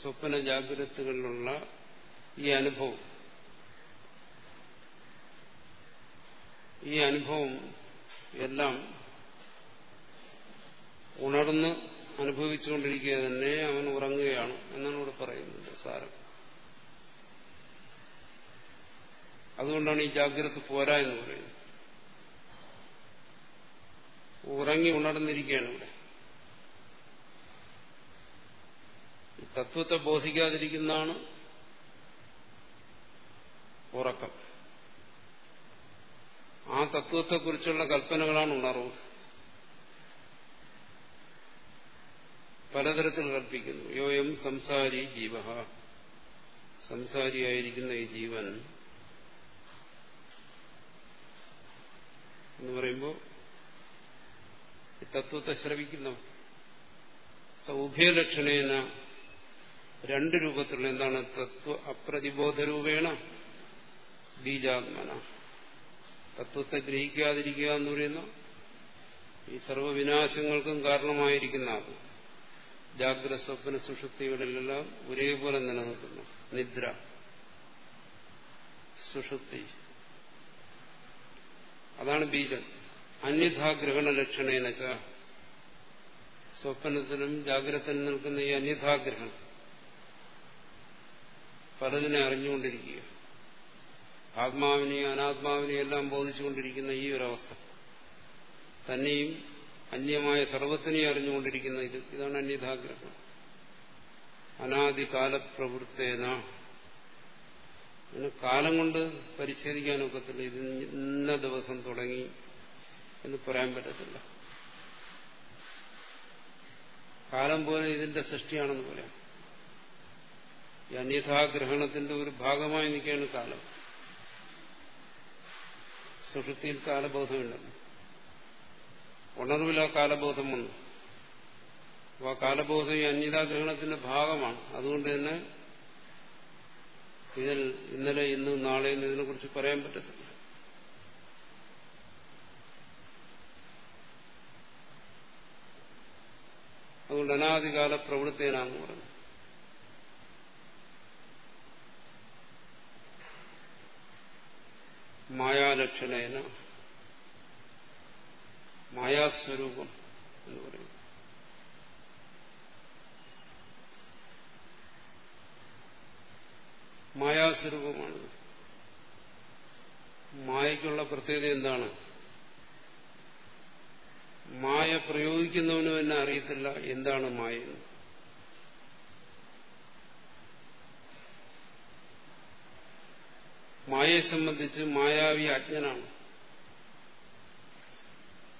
സ്വപ്ന ജാഗ്രതകളിലുള്ള ഈ അനുഭവം. ഈ അനുഭവം എല്ലാം ഉണർന്ന് അനുഭവിച്ചുകൊണ്ടിരിക്കുക തന്നെ അവൻ ഉറങ്ങുകയാണ് എന്നാണ് ഇവിടെ പറയുന്നത് സാരം. അതുകൊണ്ടാണ് ഈ ജാഗ്രത പോരാ എന്ന് പറയുന്നത്. ഉറങ്ങി ഉണർന്നിരിക്കുകയാണ് ഇവിടെ. തത്വത്തെ ബോധിക്കാതിരിക്കുന്നതാണ് ഉറക്കം. ആ തത്വത്തെക്കുറിച്ചുള്ള കൽപ്പനകളാണ് ഉണർവ്. പലതരത്തിൽ കൽപ്പിക്കുന്നു. യോയം സംസാരി ജീവ സംസാരിയായിരിക്കുന്ന ഈ ജീവൻ എന്ന് പറയുമ്പോൾ ഈ തത്വത്തെ ശ്രവിക്കുന്നു സൗഭ്യലക്ഷണേന രണ്ട് രൂപത്തിലുള്ള എന്താണ്? തത്വ അപ്രതിബോധരൂപേണ ബീജാത്മന. തത്വത്തെ ഗ്രഹിക്കാതിരിക്കുക എന്ന് പറയുന്ന. ഈ സർവവിനാശങ്ങൾക്കും കാരണമായിരിക്കുന്ന അത് ജാഗ്രത സ്വപ്ന സുഷുപ്തികളിലെല്ലാം ഒരേപോലെ നിലനിൽക്കുന്നു. നിദ്ര സുഷുപ്തി. അതാണ് ബീജം. അന്യഥാഗ്രഹണ ലക്ഷണേനച്ച സ്വപ്നത്തിനും ജാഗ്രതത്തിനും നിൽക്കുന്ന ഈ അന്യഥാഗ്രഹം പലതിനെ അറിഞ്ഞുകൊണ്ടിരിക്കുക. ആത്മാവിനെയും അനാത്മാവിനെയും എല്ലാം ബോധിച്ചുകൊണ്ടിരിക്കുന്ന ഈ ഒരവസ്ഥ. തന്നെയും അന്യമായ സർവത്തിനെയും അറിഞ്ഞുകൊണ്ടിരിക്കുന്ന ഇത്. ഇതാണ് അന്യഥാഗ്രഹം അനാദികാലപ്രവൃത്തേന. ഇതിന് കാലം കൊണ്ട് പരിച്ഛേദിക്കാനൊക്കത്തില്ല. ഇത് ഇന്ന ദിവസം തുടങ്ങി എന്ന് പറയാൻ പറ്റത്തില്ല. കാലം പോലെ ഇതിന്റെ സൃഷ്ടിയാണെന്ന് പറയാം. ഈ അന്യഥാഗ്രഹണത്തിന്റെ ഒരു ഭാഗമായി നിൽക്കുകയാണ് കാലം. സുഷുതിയിൽ കാലബോധമുണ്ടല്ലോ ഉണർവിൽ കാലബോധം വന്നു. അപ്പോൾ ആ കാലബോധം ഈ അന്യതാഗ്രഹണത്തിന്റെ ഭാഗമാണ്. അതുകൊണ്ട് തന്നെ ഇതിൽ ഇന്നലെ ഇന്ന് നാളെ എന്ന് ഇതിനെക്കുറിച്ച് പറയാൻ പറ്റത്തില്ല. അതുകൊണ്ട് അനാദികാല പ്രവൃത്തേനാന്ന് പറഞ്ഞു. മായാലക്ഷണേന മായാസ്വരൂപം എന്ന് പറയും മായാസ്വരൂപമാണ് മായയ്ക്കുള്ള പ്രത്യേകത എന്താണ്? മായ പ്രയോഗിക്കുന്നവന് തന്നെ അറിയത്തില്ല എന്താണ് മായ എന്ന് മായയെ സംബന്ധിച്ച് മായാവി അജ്ഞനാണ്.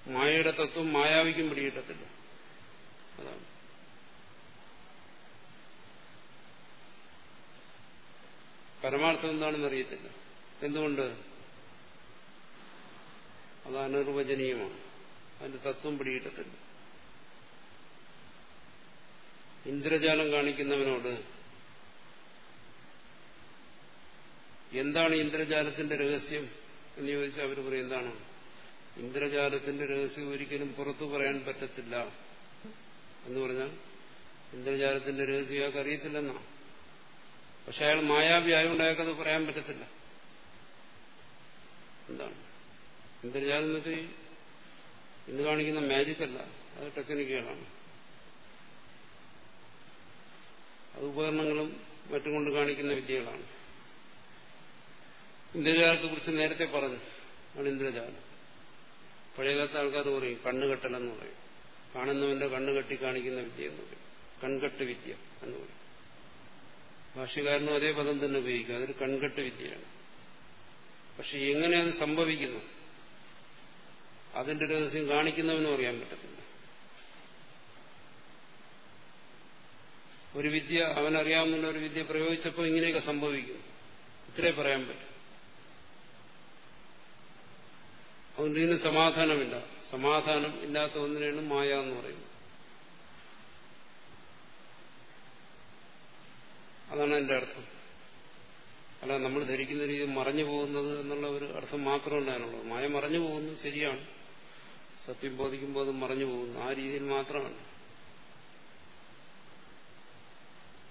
മായയുടെ തത്വം മായാവിക്കും പിടികിട്ടത്തില്ല. അതാണ്. പരമാർത്ഥം എന്താണെന്ന് അറിയത്തില്ല. എന്തുകൊണ്ട്? അത് അനിർവചനീയമാണ്. അതിന്റെ തത്വം പിടികിട്ടത്തില്ല. ഇന്ദ്രജാലം കാണിക്കുന്നവനോട് എന്താണ് ഇന്ദ്രജാലത്തിന്റെ രഹസ്യം? എന്ന് ചോദിച്ചാൽ അവർ പറയും എന്താണ്? ഇന്ദ്രജാലത്തിന്റെ രഹസ്യം ഒരിക്കലും പുറത്തു പറയാൻ പറ്റത്തില്ല. എന്ന് പറഞ്ഞാൽ ഇന്ദ്രജാലത്തിന്റെ രഹസ്യം അയാൾക്ക് അറിയത്തില്ലെന്നാ? പക്ഷെ അയാൾ മായാവി ആയതുകൊണ്ട് അയാൾക്കത് പറയാൻ പറ്റത്തില്ല. എന്താണ്? ഇന്ദ്രജാലം എന്ന് വെച്ചാൽ ഇന്ന് കാണിക്കുന്ന മാജിക് അല്ല. അത് ടെക്നിക്കുകളാണ് അത് ഉപകരണങ്ങളും മറ്റും കൊണ്ട് കാണിക്കുന്ന വിദ്യകളാണ്. ഇന്ദ്രജാലത്തെ കുറിച്ച് നേരത്തെ പറഞ്ഞു ആണ് ഇന്ദ്രജാലം പഴയകാലത്തെ ആൾക്കാർ പറയും കണ്ണുകെട്ടലെന്ന് പറയും. കാണുന്നവന്റെ കണ്ണ് കെട്ടി കാണിക്കുന്ന വിദ്യ എന്ന് പറയും. കൺകെട്ട് വിദ്യ എന്ന് പറയും. ഭാഷകാരനും അതേ പദം തന്നെ ഉപയോഗിക്കും. അതൊരു കൺകെട്ട് വിദ്യയാണ്. പക്ഷെ എങ്ങനെ അത് സംഭവിക്കുന്നു? അതിന്റെ രഹസ്യം കാണിക്കുന്നവനും അറിയാൻ പറ്റത്തില്ല. ഒരു വിദ്യ അവനറിയാവുന്ന ഒരു വിദ്യ പ്രയോഗിച്ചപ്പോൾ ഇങ്ങനെയൊക്കെ സംഭവിക്കും. ഇത്രേ പറയാൻ പറ്റും. അതുകൊണ്ട് ഇതിന് സമാധാനമില്ല. സമാധാനം ഇല്ലാത്ത ഒന്നിനാണ് മായ എന്ന് പറയുന്നത്. അതാണ് എന്റെ അർത്ഥം. അല്ല നമ്മൾ ധരിക്കുന്ന രീതി മറഞ്ഞു പോകുന്നത് എന്നുള്ള ഒരു അർത്ഥം മാത്രമല്ല അതിനുള്ളത് മായ മറഞ്ഞു പോകുന്നത് ശരിയാണ്. സത്യം ബോധിക്കുമ്പോൾ അത് മറഞ്ഞു പോകുന്നു. ആ രീതിയിൽ മാത്രമാണ്.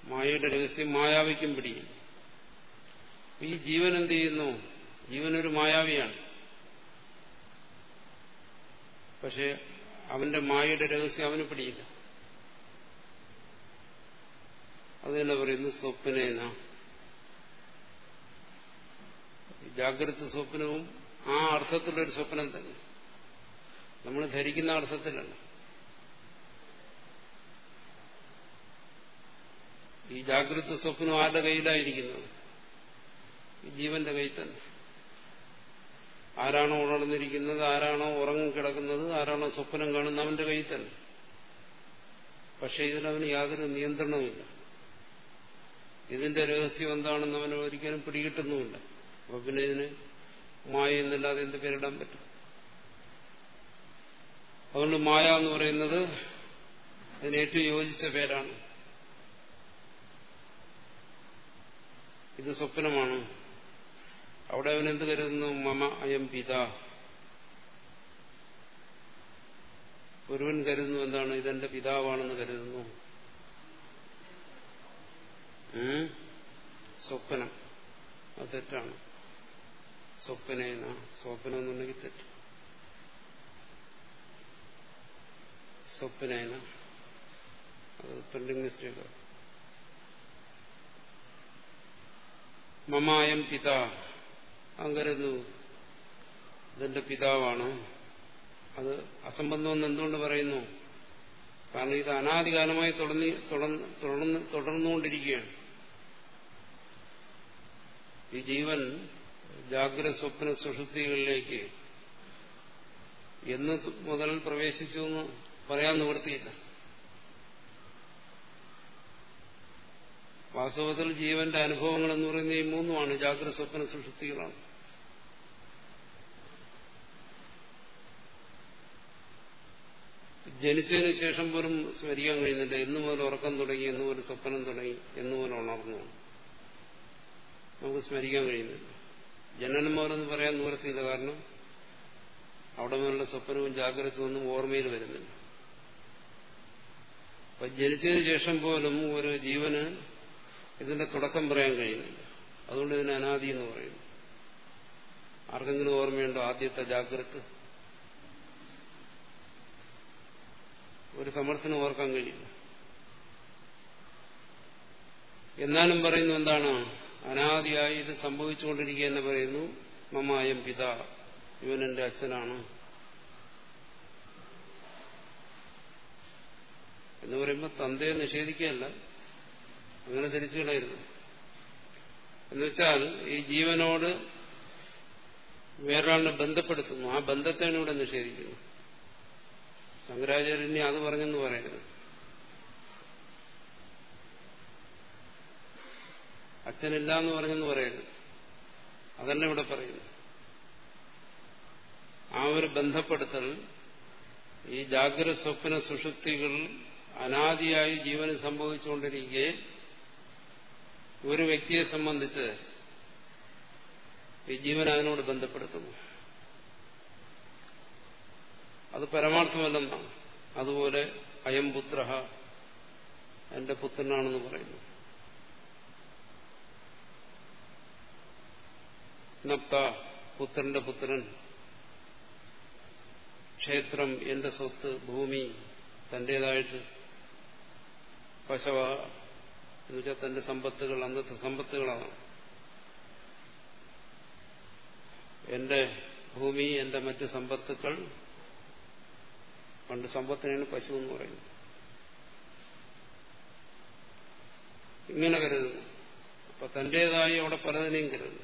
മായയുടെ രഹസ്യം മായാവിക്കും പിടിയും ഈ ജീവൻ എന്ത് ചെയ്യുന്നു? ജീവനൊരു മായാവിയാണ്. പക്ഷെ അവന്റെ മായയുടെ രഹസ്യം അവന് പിടിയില്ല. അത് തന്നെ പറയുന്നു സ്വപ്നേന ജാഗ്രത സ്വപ്നവും ആ അർത്ഥത്തിലൊരു സ്വപ്നം തന്നെ. നമ്മൾ ധരിക്കുന്ന അർത്ഥത്തിലല്ല. ഈ ജാഗ്രത സ്വപ്നം ആരുടെ കയ്യിലായിരിക്കുന്നത്? ജീവന്റെ കയ്യിൽ തന്നെ. ആരാണോ ഉണർന്നിരിക്കുന്നത് ആരാണോ ഉറങ്ങിക്കിടക്കുന്നത് ആരാണോ സ്വപ്നം കാണുന്നത് അവന്റെ കയ്യിൽ തന്നെ പക്ഷെ ഇതിനവന് യാതൊരു നിയന്ത്രണവുമില്ല. ഇതിന്റെ രഹസ്യം എന്താണെന്ന് അവന് ഒരിക്കലും പിടികിട്ടുന്നുമില്ല. അപ്പൊ പിന്നെ ഇതിന് മായ എന്നല്ലാതെ എന്ത് പേരിടാൻ പറ്റും? അതുകൊണ്ട് മായ എന്ന് പറയുന്നത് അതിന് ഏറ്റവും യോജിച്ച പേരാണ്. ഇത് സ്വപ്നമാണ്. അവിടെ അവൻ എന്ത് കരുതുന്നു? മമ അയം പിതാ. ഒരുവൻ കരുതുന്നു എന്താണ്? ഇതെന്റെ പിതാവാണെന്ന് കരുതുന്നു. സ്വപ്നം. അത് തെറ്റാണ്. സ്വപ്നേന സ്വപ്നം എന്നുണ്ടെങ്കിൽ തെറ്റ്. സ്വപ്നേന അത് പ്രിന്റിംഗ് മിസ്റ്റേക്ക് മമായം പിത. അങ്ങരുന്നു ഇതെന്റെ പിതാവാണ്. അത് അസംബന്ധമെന്ന് എന്തുകൊണ്ട് പറയുന്നു? കാരണം ഇത് അനാദികാലമായി തുടർന്ന് തുടർന്ന് തുടർന്നുകൊണ്ടിരിക്കുകയാണ്. ഈ ജീവൻ ജാഗ്രത സ്വപ്ന സുഷുപ്തികളിലേക്ക് എന്ന് മുതൽ പ്രവേശിച്ചു എന്ന് പറയാൻ നിവൃത്തിയില്ല. വാസ്തവത്തിൽ ജീവന്റെ അനുഭവങ്ങൾ എന്ന് പറയുന്ന ഈ മൂന്നുമാണ് ജാഗ്രത സ്വപ്ന സുഷുപ്തികളാണ്. ജനിച്ചതിന് ശേഷം പോലും സ്മരിക്കാൻ കഴിയുന്നില്ല. എന്നു മുതൽ ഉറക്കം തുടങ്ങി എന്നു മുതൽ സ്വപ്നം തുടങ്ങി എന്നു മുതൽ ഉണർന്നു. നമുക്ക് സ്മരിക്കാൻ കഴിയുന്നില്ല. ജനനം പറയാൻ നിവർത്തിയില്ല കാരണം അവിടെ മുതലുള്ള സ്വപ്നവും ജാഗ്രതയും ഒന്നും ഓർമ്മയിൽ വരുന്നില്ല. അപ്പൊ ജനിച്ചതിന് ശേഷം പോലും ഒരു ജീവന് ഇതിന്റെ തുടക്കം പറയാൻ കഴിയുന്നില്ല. അതുകൊണ്ട് ഇതിന് അനാദി എന്ന് പറയുന്നു. ആർക്കെങ്കിലും ഓർമ്മയുണ്ടോ ആദ്യത്തെ ജാഗ്രത? ഒരു സമർത്ഥനം ഓർക്കാൻ കഴിയില്ല. എന്നാലും പറയുന്നു എന്താണ്? അനാദിയായി ഇത് സംഭവിച്ചുകൊണ്ടിരിക്കുക എന്ന് പറയുന്നു മമായം പിത ഇവൻ എന്റെ അച്ഛനാണ്. എന്ന് പറയുമ്പോൾ തന്തയെ നിഷേധിക്കുകയല്ല അങ്ങനെ ധരിച്ചു കളയരുത്. എന്നുവെച്ചാൽ ഈ ജീവനോട് വേറൊരാളിനെ ബന്ധപ്പെടുത്തുന്നു ആ ബന്ധത്തെയാണ് ഇവിടെ നിഷേധിക്കുന്നത്. ശങ്കരാചാര്യനെ അത് പറഞ്ഞെന്ന് പറയരുത്. അച്ഛനില്ല എന്ന് പറഞ്ഞെന്ന് പറയരുത്. അതല്ല ഇവിടെ പറയുന്നു. ആ ഒരു ബന്ധപ്പെടുത്തൽ ഈ ജാഗ്രത സ്വപ്ന സുഷുപ്തികൾ അനാദിയായി ജീവന് സംഭവിച്ചുകൊണ്ടിരിക്കെ ഒരു വ്യക്തിയെ സംബന്ധിച്ച് ഈ ജീവൻ അതിനോട് ബന്ധപ്പെടുത്തുന്നു. അത് പരമാർത്ഥമല്ലെന്നാണ്. അതുപോലെ അയം പുത്ര എന്റെ പുത്രനാണെന്ന് പറയുന്നു. നപ്ത പുത്രന്റെ പുത്രൻ. ക്ഷേത്രം എന്റെ സ്വത്ത് ഭൂമി തന്റേതായിട്ട് പശവ എന്നുവെച്ചാൽ തന്റെ സമ്പത്തുകൾ അന്നത്തെ സമ്പത്തുകളാണ്. എന്റെ ഭൂമി എന്റെ മറ്റ് സമ്പത്തുക്കൾ പണ്ട് സമ്പത്തിനാണ് പശു എന്ന് പറയുന്നത്. ഇങ്ങനെ കരുതുന്നു. അപ്പൊ തന്റേതായി അവിടെ പലതിനെയും കരുതുന്നു.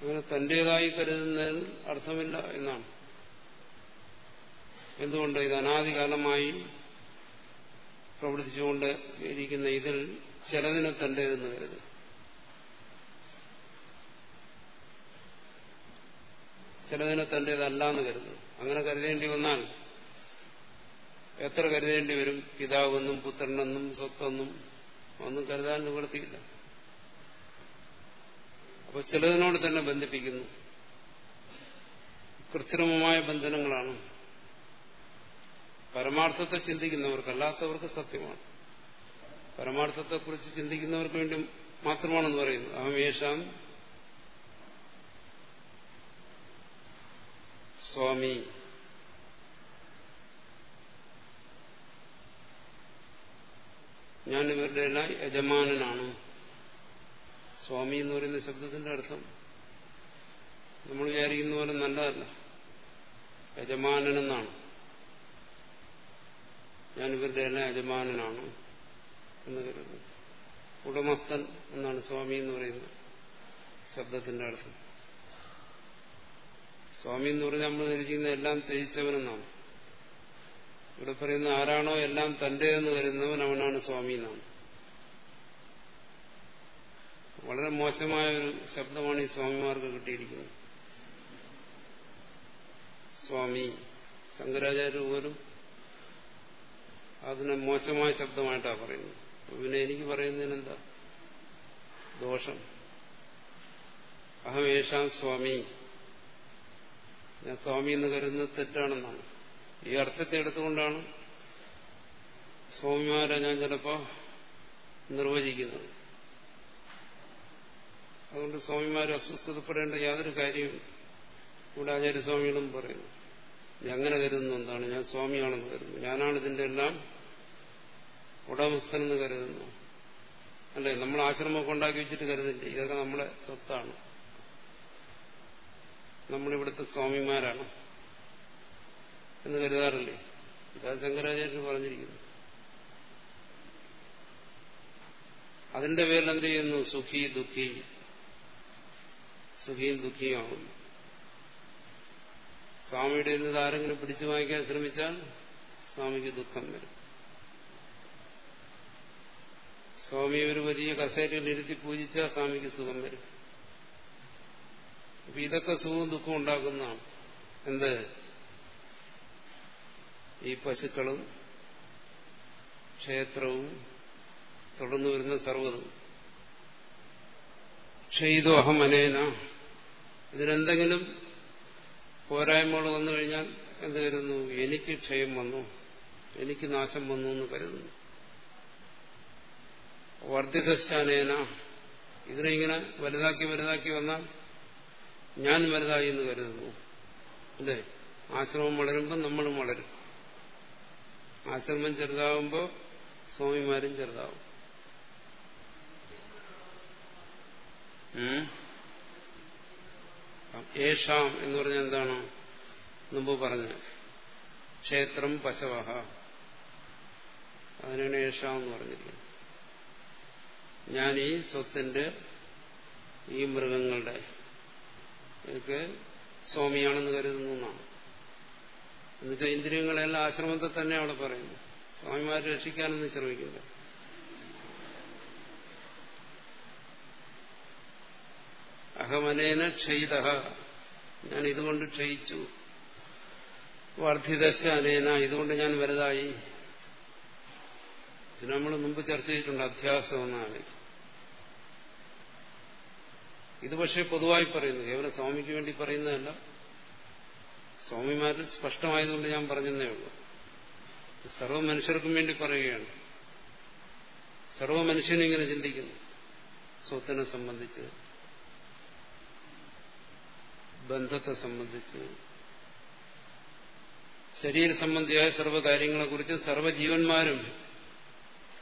അങ്ങനെ തന്റേതായി കരുതുന്നതിൽ അർത്ഥമില്ല എന്നാണ്. എന്തുകൊണ്ട് ഇത് അനാദികാലമായി പ്രവർത്തിച്ചുകൊണ്ട് ഇരിക്കുന്ന ഇതിൽ ചിലതിനെ തന്റേതെന്ന് കരുതും ചിലതിനെ തന്റേതല്ല എന്ന് കരുതുന്നു. അങ്ങനെ കരുതേണ്ടി വന്നാൽ എത്ര കരുതേണ്ടി വരും? പിതാവെന്നും പുത്രനെന്നും സ്വത്തെന്നും ഒന്നും കരുതാൻ നിവൃത്തിയില്ല. അപ്പൊ ചിലതിനോട് തന്നെ ബന്ധിപ്പിക്കുന്നു. കൃത്രിമമായ ബന്ധനങ്ങളാണ്. പരമാർത്ഥത്തെ ചിന്തിക്കുന്നവർക്ക് അല്ലാത്തവർക്ക് സത്യമാണ്. പരമാർത്ഥത്തെക്കുറിച്ച് ചിന്തിക്കുന്നവർക്ക് വേണ്ടി മാത്രമാണെന്ന് പറയുന്നത്. അഹമേഷാം സ്വാമി. ഞാൻ ഇവരുടെ യജമാനനാണ്. സ്വാമി എന്ന് പറയുന്ന ശബ്ദത്തിന്റെ അർത്ഥം നമ്മൾ വിചാരിക്കുന്ന പോലെ നല്ലതല്ല. യജമാനനെന്നാണ്. ഞാൻ ഇവരുടെ യജമാനനാണ് എന്ന് കരുതുന്നു. ഉടമസ്ഥൻ എന്നാണ് സ്വാമി എന്ന് പറയുന്നത് ശബ്ദത്തിന്റെ അർത്ഥം. സ്വാമി എന്ന് പറഞ്ഞാൽ നമ്മൾ ധരിക്കുന്ന എല്ലാം ത്യജിച്ചവനെന്നാണ്. ഇവിടെ പറയുന്ന ആരാണോ എല്ലാം തന്റെ എന്ന് കരുതുന്നവൻ അവനാണ് സ്വാമി എന്നാണ്. വളരെ മോശമായ ഒരു ശബ്ദമാണ് ഈ സ്വാമിമാർക്ക് കിട്ടിയിരിക്കുന്നത്. സ്വാമി ശങ്കരാചാര്യ പോലും അതിനെ മോശമായ ശബ്ദമായിട്ടാണ് പറയുന്നത്. പിന്നെ എനിക്ക് പറയുന്നതിനെന്താ ദോഷം. അഹമേഷാം സ്വാമി ഞാൻ സ്വാമി എന്ന് കരുതുന്നത് തെറ്റാണെന്നാണ്. ഈ അർത്ഥത്തെ എടുത്തുകൊണ്ടാണ് സ്വാമിമാരെ ഞാൻ ചിലപ്പോ നിർവചിക്കുന്നത്. അതുകൊണ്ട് സ്വാമിമാർ അസ്വസ്ഥതപ്പെടേണ്ട യാതൊരു കാര്യവും ഇവിടെ ആചാര്യസ്വാമികളും പറയുന്നു. അങ്ങനെ കരുതുന്നു എന്താണ്? ഞാൻ സ്വാമിയാണെന്ന് കരുതുന്നു. ഞാനാണ് ഇതിന്റെ എല്ലാം ഉടമസ്ഥനെന്ന് കരുതുന്നു. അല്ലെ? നമ്മൾ ആശ്രമമൊക്കെ ഉണ്ടാക്കി വെച്ചിട്ട് കരുതില്ല? ഇതൊക്കെ നമ്മളെ സ്വത്താണ്. നമ്മളിവിടുത്തെ സ്വാമിമാരാണ് എന്ന് കരുതാറില്ലേ? ഇതാ ശങ്കരാചാര്യർ പറഞ്ഞിരിക്കുന്നു. അതിന്റെ പേരിൽ എന്ത് ചെയ്യുന്നു? സുഖി ദുഃഖി. സുഖിയും ദുഃഖിയുമാകുന്നു സ്വാമിയുടെ നിന്ന് ആരെങ്കിലും പിടിച്ചു വാങ്ങിക്കാൻ ശ്രമിച്ചാൽ സ്വാമിക്ക് ദുഃഖം വരും. സ്വാമി ഒരു വലിയ കസേരയിൽ ഇരുത്തി പൂജിച്ചാൽ സ്വാമിക്ക് സുഖം വരും. അപ്പൊ ഇതൊക്കെ സുഖവും ദുഃഖവും ഉണ്ടാക്കുന്നതാണ്. എന്ത്? ഈ പശുക്കളും ക്ഷേത്രവും തുടർന്നു വരുന്ന സർവതും. ക്ഷയിതോ അഹം അനേന ഇതിനെന്തെങ്കിലും പോരായ്മകൾ വന്നു കഴിഞ്ഞാൽ എന്ത് കരുതുന്നു എനിക്ക് ക്ഷയം വന്നു. എനിക്ക് നാശം വന്നു എന്ന് കരുതുന്നു. വർദ്ധിതശാനേന ഇതിനെ ഇങ്ങനെ വലുതാക്കി വലുതാക്കി വന്നാൽ ഞാൻ വലുതായി എന്ന് കരുതുന്നു. അല്ലേ? ആശ്രമം വളരുമ്പോൾ നമ്മളും വളരും. ആശ്രമം ചെറുതാകുമ്പോൾ സ്വാമിമാരും ചെറുതാവും. ഏഷാം എന്ന് പറഞ്ഞാൽ എന്താണ്? മുമ്പ് പറഞ്ഞത്. ക്ഷേത്രം പശവഹ. അതിനാണ് ഏഷാം എന്ന് പറഞ്ഞിരിക്കുന്നത്. ഞാൻ ഈ സ്വത്തിന്റെ ഈ മൃഗങ്ങളുടെ ഇതൊക്കെ സ്വാമിയാണെന്ന് കരുതുന്നു എന്നാണ്. എന്നിട്ട് ഇന്ദ്രിയങ്ങളെല്ലാം ആശ്രമത്തെ തന്നെ അവിടെ പറയുന്നു. സ്വാമിമാരെ രക്ഷിക്കാനൊന്നും ശ്രമിക്കില്ല അഹമനേന ക്ഷയിത ഞാൻ ഇതുകൊണ്ട് ക്ഷയിച്ചു. വർദ്ധിതശ അനേന. ഇതുകൊണ്ട് ഞാൻ വലുതായി. നമ്മൾ മുമ്പ് ചർച്ച ചെയ്തിട്ടുണ്ട് അധ്യാസം എന്നാണ്. ഇത് പക്ഷേ പൊതുവായി പറയുന്നു. കേവലം സ്വാമിക്ക് വേണ്ടി പറയുന്നതല്ല. സ്വാമിമാരിൽ സ്പഷ്ടമായതുകൊണ്ട് ഞാൻ പറഞ്ഞതേ ഉള്ളൂ. സർവ മനുഷ്യർക്കും വേണ്ടി പറയുകയാണ്. സർവ മനുഷ്യനും ഇങ്ങനെ ചിന്തിക്കുന്നു. സ്വത്തിനെ സംബന്ധിച്ച് ബന്ധത്തെ സംബന്ധിച്ച് ശരീര സംബന്ധിയായ സർവകാര്യങ്ങളെക്കുറിച്ച് സർവജീവന്മാരും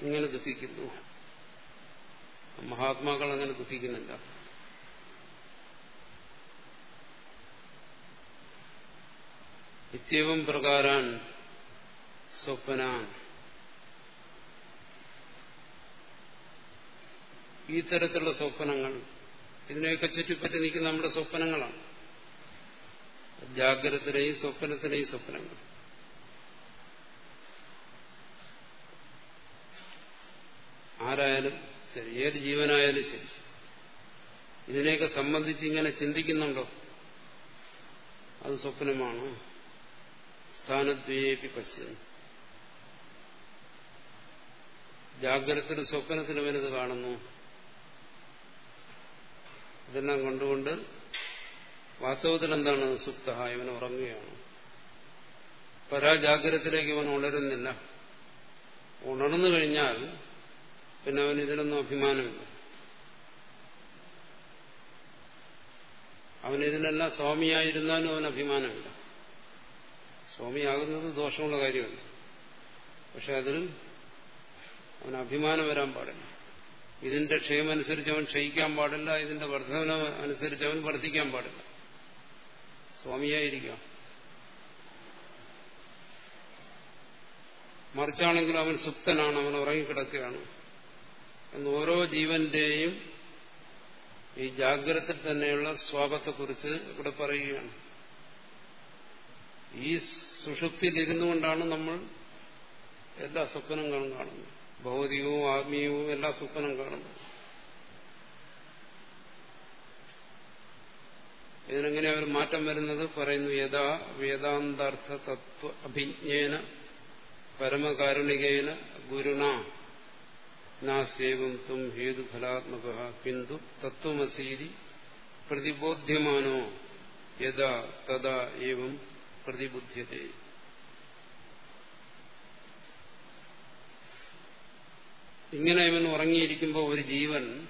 ഇങ്ങനെ ദുഃഖിക്കുന്നു. മഹാത്മാക്കൾ അങ്ങനെ ദുഃഖിക്കുന്നില്ല. ഇത്യവം പ്രകാരാൻ സ്വപ്നാൻ. ഈ തരത്തിലുള്ള സ്വപ്നങ്ങൾ ഇതിനെയൊക്കെ ചുറ്റിപ്പറ്റി നിൽക്കുന്ന നമ്മുടെ സ്വപ്നങ്ങളാണ്. ജാഗ്രതത്തിലെയും സ്വപ്നത്തിലെയും സ്വപ്നങ്ങൾ. ആരായാലും ശരി ഏത് ജീവനായാലും ശരി. ഇതിനെയൊക്കെ സംബന്ധിച്ച് ഇങ്ങനെ ചിന്തിക്കുന്നുണ്ടോ? അത് സ്വപ്നമാണ്? സ്ഥാനദ്വേപി പശ്യൻ ജാഗ്രതത്തിനും സ്വപ്നത്തിനും വലുത് കാണുന്നു. ഇതെല്ലാം കൊണ്ടുകൊണ്ട് വാസ്തവത്തിൽ എന്താണ് സുപ്ത? ഇവൻ ഉറങ്ങുകയാണ്. പരാജാഗ്രതത്തിലേക്ക് ഇവൻ ഉണരുന്നില്ല. ഉണർന്നു കഴിഞ്ഞാൽ പിന്നെ അവൻ ഇതിനൊന്നും അഭിമാനമില്ല. അവൻ ഇതിനെല്ലാം സ്വാമിയായിരുന്നാലും അവൻ അഭിമാനമില്ല. സ്വാമിയാകുന്നത് ദോഷമുള്ള കാര്യമല്ല. പക്ഷെ അതിൽ അവൻ അഭിമാനം വരാൻ പാടില്ല. ഇതിന്റെ ക്ഷയം അനുസരിച്ച് അവൻ ക്ഷയിക്കാൻ പാടില്ല ഇതിന്റെ വർദ്ധന അനുസരിച്ച് അവൻ വർദ്ധിക്കാൻ പാടില്ല. സ്വാമിയായിരിക്കാം. മറിച്ചാണെങ്കിലും അവൻ സുപ്തനാണ് അവൻ ഉറങ്ങിക്കിടക്കുകയാണ്. എന്ന് ഓരോ ജീവന്റെയും ഈ ജാഗ്രത തന്നെയുള്ള സ്വാപത്തെക്കുറിച്ച് ഇവിടെ പറയുകയാണ്. ഈ സുഷുപ്തിയിലിരുന്നു കൊണ്ടാണ് നമ്മൾ എല്ലാ സ്വപ്നങ്ങളും കാണുന്നത്. ഭൗതികവും ആത്മീയവും എല്ലാ സ്വപ്നം കാണുന്നു ഇതിനെങ്ങനെ അവർ മാറ്റം വരുന്നത്? പറയുന്നു യഥാ വേദാന്താർത്ഥ തത്വ അഭിജ്ഞേന പരമകാരുണികേന ഗുരുണ നാസേവം ത്വം ഹേതുഫലാത്മക ഹിന്ദു തത്വമസീതി പ്രതിബോധ്യമാനോ യഥാ തഥാ ഏവം പ്രതിബുദ്ധ്യത്തെ. ഇങ്ങനെ ഇവൻ ഉറങ്ങിയിരിക്കുമ്പോൾ ഒരു ജീവൻ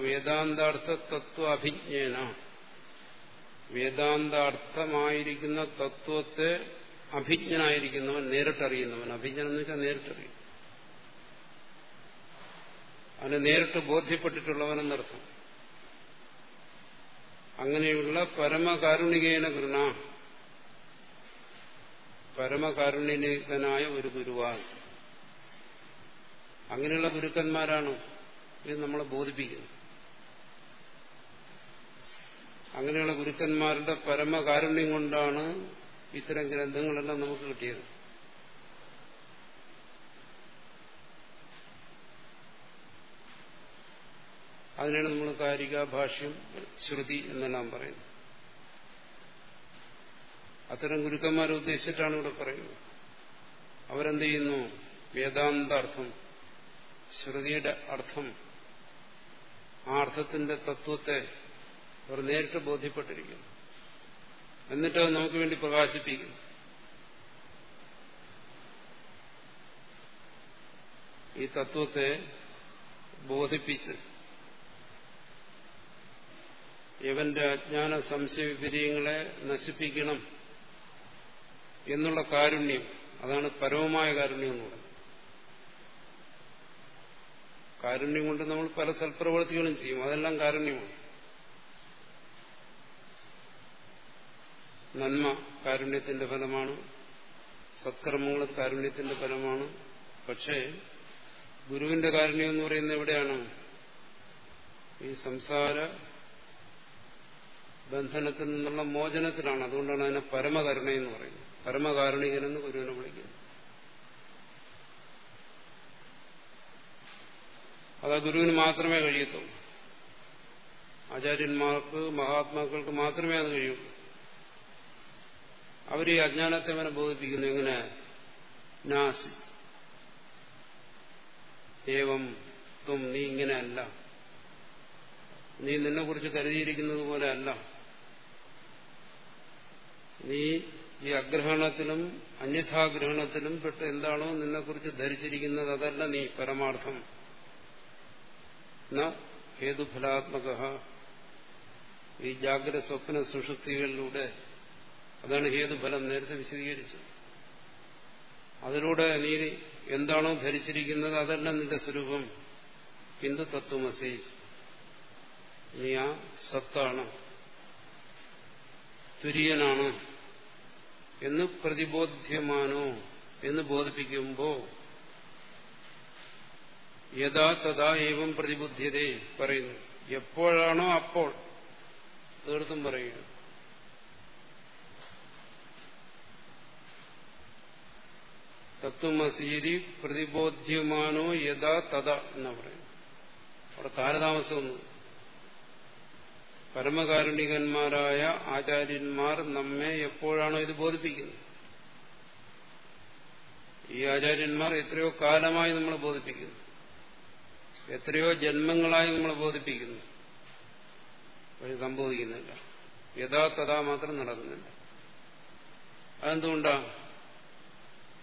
വേദാന്താർത്ഥ തത്വ അഭിജ്ഞേന വേദാന്താർത്ഥമായിരിക്കുന്ന തത്വത്തെ അഭിജ്ഞനായിരിക്കുന്നവൻ നേരിട്ടറിയുന്നവൻ. അഭിജ്ഞൻ എന്ന് വെച്ചാൽ നേരിട്ടറിയും. അവന് നേരിട്ട് ബോധ്യപ്പെട്ടിട്ടുള്ളവനെന്നർത്ഥം അങ്ങനെയുള്ള പരമകാരുണികേന ഗൃണ പരമകാരുണികനായ ഒരു ഗുരുവാൻ. അങ്ങനെയുള്ള ഗുരുക്കന്മാരാണ് ഇത് നമ്മളെ ബോധിപ്പിക്കുന്നത്. അങ്ങനെയുള്ള ഗുരുക്കന്മാരുടെ പരമകാരുണ്യം കൊണ്ടാണ് ഇത്തരം ഗ്രന്ഥങ്ങളെല്ലാം നമുക്ക് കിട്ടിയത്. അതിനാണ് നമ്മൾ കാരിക ഭാഷ്യം ശ്രുതി എന്നെല്ലാം പറയുന്നത്. അത്തരം ഗുരുക്കന്മാരെ ഉദ്ദേശിച്ചിട്ടാണ് ഇവിടെ പറയുന്നത്. അവരെന്ത് ചെയ്യുന്നു? വേദാന്താർത്ഥം ശ്രുതിയുടെ അർത്ഥം ആ അർത്ഥത്തിന്റെ തത്വത്തെ അവർ നേരിട്ട് ബോധ്യപ്പെട്ടിരിക്കുന്നു. എന്നിട്ട് അത് നമുക്ക് വേണ്ടി പ്രകാശിപ്പിക്കുന്നു. ഈ തത്വത്തെ ബോധിപ്പിച്ച് ഇവന്റെ അജ്ഞാന സംശയ വിപര്യങ്ങളെ നശിപ്പിക്കണം എന്നുള്ള കാരുണ്യം. അതാണ് പരമമായ കാരുണ്യം എന്ന് പറയുന്നത്. കാരുണ്യം കൊണ്ട് നമ്മൾ പല സൽപ്രവൃത്തികളും ചെയ്യും. അതെല്ലാം കാരുണ്യമാണ്. നന്മ കാരുണ്യത്തിന്റെ ഫലമാണ്. സത്കർമ്മങ്ങൾ കാരുണ്യത്തിന്റെ ഫലമാണ്. പക്ഷേ ഗുരുവിന്റെ കാരുണ്യം എന്ന് പറയുന്നത് എവിടെയാണ്? ഈ സംസാര ബന്ധനത്തിൽ നിന്നുള്ള മോചനത്തിലാണ്. അതുകൊണ്ടാണ് അതിനെ പരമകരുണ എന്ന് പറയുന്നത്. പരമകാരുണികനെന്ന് ഗുരുവിനെ വിളിക്കുന്നത് അത് ഗുരുവിന് മാത്രമേ കഴിയത്തുള്ളൂ. ആചാര്യന്മാർക്ക് മഹാത്മാക്കൾക്ക് മാത്രമേ അത് കഴിയുള്ളൂ. അവർ ഈ അജ്ഞാനത്തെ അവനെ ബോധിപ്പിക്കുന്നു. എങ്ങനെ? നാസി. ഏവം തും നീ ഇങ്ങനെയല്ല. നീ നിന്നെ കുറിച്ച് കരുതിയിരിക്കുന്നത് പോലെ അല്ല. നീ ഈ അഗ്രഹണത്തിലും അന്യഥാഗ്രഹണത്തിലും പെട്ട് എന്താണോ നിന്നെക്കുറിച്ച് ധരിച്ചിരിക്കുന്നത് അതല്ല നീ പരമാർത്ഥം. ഹേതുഫലാത്മക. ഈ ജാഗ്രത സ്വപ്ന സുഷുപ്തികളിലൂടെ അതാണ് ഹേതുഫലം നേരത്തെ വിശദീകരിച്ചു അതിലൂടെ നീ എന്താണോ ധരിച്ചിരിക്കുന്നത് അതല്ല നിന്റെ സ്വരൂപം. ഹിന്ദു തത്വമസി. നീ ആ സത്താണ്. തുര്യനാണ്. എന്ന് പ്രതിബോധ്യമാനോ എന്ന് ബോധിപ്പിക്കുമ്പോ യഥാ തഥാ ഏവം പ്രതിബുദ്ധ്യതേ പറയുന്നു. എപ്പോഴാണോ അപ്പോൾ തീർത്തും പറയുന്നു. തത്വമസീതി പ്രതിബോധ്യമാനോ യഥാ തഥ എന്നാ പറയുന്നു. അവിടെ കാലതാമസമൊന്നും പരമകാരുണികന്മാരായ ആചാര്യന്മാർ നമ്മെ എപ്പോഴാണോ ഇത് ബോധിപ്പിക്കുന്നത്? ഈ ആചാര്യന്മാർ എത്രയോ കാലമായി നമ്മൾ ബോധിപ്പിക്കുന്നു. എത്രയോ ജന്മങ്ങളായി നമ്മൾ ബോധിപ്പിക്കുന്നു. പക്ഷെ സംഭവിക്കുന്നില്ല. യഥാ തഥാ മാത്രം നടക്കുന്നില്ല. അതെന്തുകൊണ്ടാ?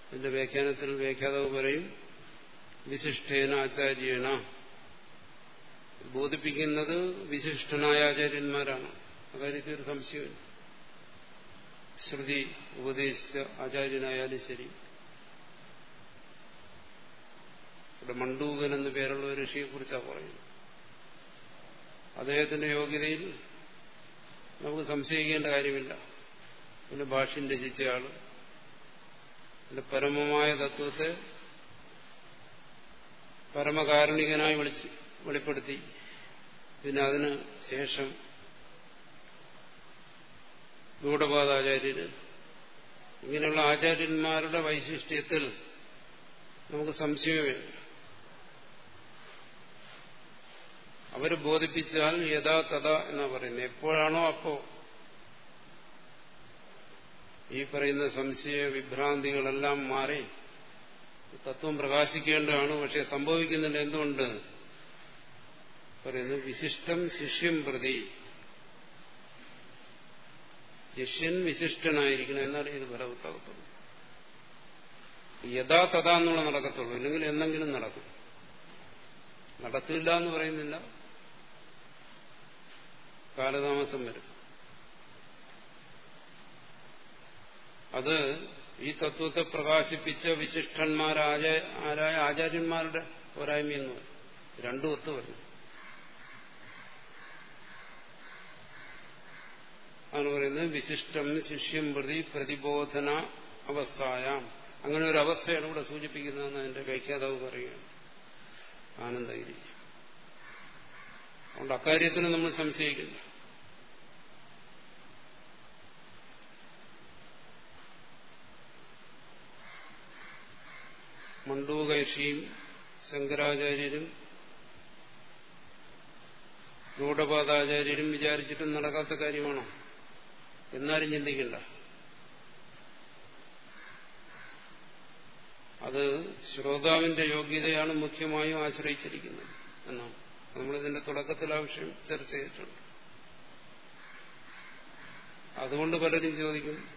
ഇതിന്റെ വ്യാഖ്യാനത്തിൽ വ്യാഖ്യാതാവ് പറയും വിശിഷ്ടേന ആചാര്യേണ. ബോധിപ്പിക്കുന്നത് വിശിഷ്ടനായ ആചാര്യന്മാരാണ്. അക്കാര്യത്തിൽ ഒരു സംശയമില്ല ശ്രുതി ഉപദേശിച്ച ആചാര്യനായാലും ശരി. ഇവിടെ മണ്ടൂകൻ എന്ന പേരുള്ള ഒരു ഋഷിയെ കുറിച്ചാണ് പറയുന്നത്. അദ്ദേഹത്തിന്റെ യോഗ്യതയിൽ നമുക്ക് സംശയിക്കേണ്ട കാര്യമില്ല. പിന്നെ ഭാഷ്യം രചിച്ചയാൾ അതിന്റെ പരമമായ തത്വത്തെ പരമകാരുണികനായി വിളിച്ച് വെളിപ്പെടുത്തി. പിന്നെ അതിന് ശേഷം ഗൂഢപാദാചാര്യര് ഇങ്ങനെയുള്ള ആചാര്യന്മാരുടെ വൈശിഷ്ട്യത്തിൽ നമുക്ക് സംശയമേ അവർ ബോധിപ്പിച്ചാൽ യഥാ തഥ എന്നാ പറയുന്നത്. എപ്പോഴാണോ അപ്പോ ഈ പറയുന്ന സംശയ വിഭ്രാന്തികളെല്ലാം മാറി തത്വം പ്രകാശിക്കേണ്ടതാണ്. പക്ഷെ സംഭവിക്കുന്നില്ല എന്തുകൊണ്ട്? പറയുന്നു വിശിഷ്ടം ശിഷ്യം പ്രതി. ശിഷ്യൻ വിശിഷ്ടനായിരിക്കണം എന്നാണ് ഇത് ഫലവത്താകത്തുള്ളൂ. യഥാ തഥാ എന്നുള്ള നടക്കത്തുള്ളൂ. ഇല്ലെങ്കിൽ എന്തെങ്കിലും നടക്കും. നടക്കില്ല എന്ന് പറയുന്നില്ല. കാലതാമസം വരും. അത് ഈ തത്വത്തെ പ്രകാശിപ്പിച്ച വിശിഷ്ടന്മാരായ ആചാര്യന്മാരുടെ പോരായ്മയെന്ന് പറയും. രണ്ടും ഒത്തു വരുന്നു. ആണ് പറയുന്നത് വിശിഷ്ടം ശിഷ്യം പ്രതി പ്രതിബോധന അവസ്ഥായാം. അങ്ങനെ ഒരു അവസ്ഥയാണ് ഇവിടെ സൂചിപ്പിക്കുന്നതെന്ന് എന്റെ വ്യാഖ്യാതാവ് പറയുകയാണ്. ആനന്ദഗിരി അതുകൊണ്ട് അക്കാര്യത്തിന് നമ്മൾ സംശയിക്കുന്നു. മണ്ടൂകൈഷിയും ശങ്കരാചാര്യരും ഗൂഢപാദാചാര്യരും വിചാരിച്ചിട്ടും നടക്കാത്ത കാര്യമാണോ? എന്നാലും ചിന്തിക്കണ്ട അത് ശ്രോതാവിന്റെ യോഗ്യതയാണ് മുഖ്യമായും ആശ്രയിച്ചിരിക്കുന്നത് എന്നാണ്. നമ്മളിതിന്റെ തുടക്കത്തിൽ ആ വിഷയം ചർച്ച ചെയ്തിട്ടുണ്ട്. അതുകൊണ്ട് പലരും ചോദിക്കും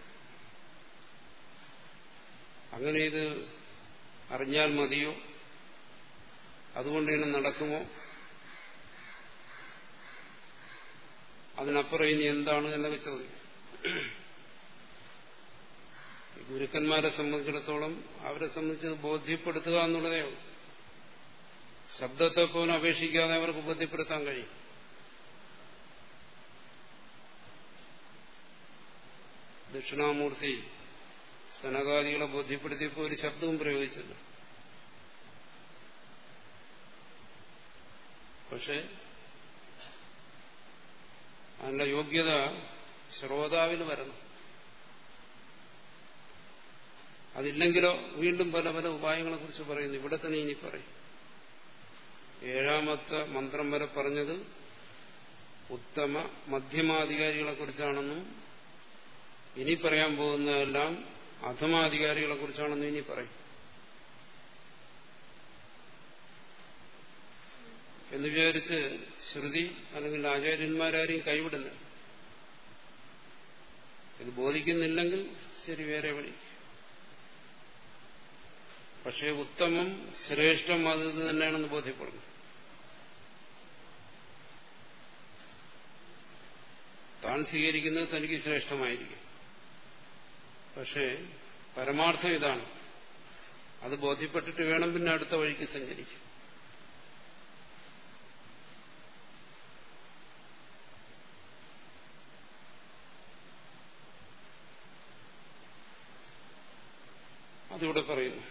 അങ്ങനെ ഇത് അറിഞ്ഞാൽ മതിയോ? അതുകൊണ്ട് ഇനി നടക്കുമോ? അതിനപ്പുറം ഇനി എന്താണ്? എന്നൊക്കെ ചോദിക്കും. ഗുരുക്കന്മാരെ സംബന്ധിച്ചിടത്തോളം അവരെ സംബന്ധിച്ച് ബോധ്യപ്പെടുത്തുക എന്നുള്ളതേ ശബ്ദത്തെ പോലും അപേക്ഷിക്കാതെ അവർക്ക് ബോധ്യപ്പെടുത്താൻ കഴിയും. ദക്ഷിണാമൂർത്തി സനകാദികളെ ബോധ്യപ്പെടുത്തിയപ്പോൾ ഒരു ശബ്ദവും പ്രയോഗിച്ചില്ല. പക്ഷെ അതിന്റെ യോഗ്യത ശ്രോതാവിന് വരണം. അതില്ലെങ്കിലോ വീണ്ടും പല പല ഉപായങ്ങളെ കുറിച്ച് പറയുന്നു. ഇവിടെ തന്നെ ഇനി പറയും. ഏഴാമത്തെ മന്ത്രം വരെ പറഞ്ഞത് ഉത്തമ മധ്യമാധികാരികളെ കുറിച്ചാണെന്നും ഇനി പറയാൻ പോകുന്നതെല്ലാം അധമാധികാരികളെ കുറിച്ചാണെന്നും ഇനി പറയും. എന്ന് വിചാരിച്ച് ശ്രുതി അല്ലെങ്കിൽ ആചാര്യന്മാരാരെയും കൈവിടുന്നില്ല. ഇത് ബോധിക്കുന്നില്ലെങ്കിൽ ശരി വേറെ വഴി. പക്ഷേ ഉത്തമം ശ്രേഷ്ഠം അത് ഇത് തന്നെയാണെന്ന് ബോധ്യപ്പെടുന്നു. താൻ സ്വീകരിക്കുന്നത് തനിക്ക് ശ്രേഷ്ഠമായിരിക്കും. പക്ഷേ പരമാർത്ഥം ഇതാണ്. അത് ബോധ്യപ്പെട്ടിട്ട് വേണം പിന്നെ അടുത്ത വഴിക്ക് സഞ്ചരിക്കും അതിവിടെ പറയുന്നു.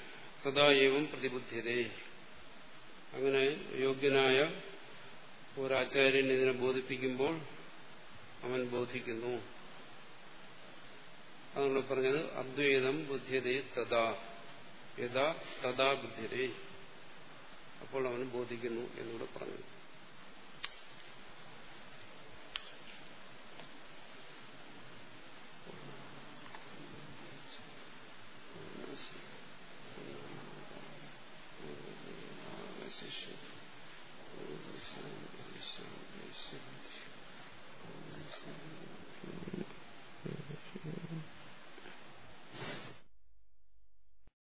തഥായവും പ്രതിബുദ്ധ്യതേ. അങ്ങനെ യോഗ്യനായ ഒരാചാര്യൻ ഇതിനെ ബോധിപ്പിക്കുമ്പോൾ അവൻ ബോധിക്കുന്നു. അതാണ് പറഞ്ഞത് അദ്വൈതം ബുദ്ധ്യതേ തഥാ. യഥാ തഥാ ബുദ്ധ്യതേ. അപ്പോൾ അവൻ ബോധിക്കുന്നു എന്നിവിടെ പറഞ്ഞു.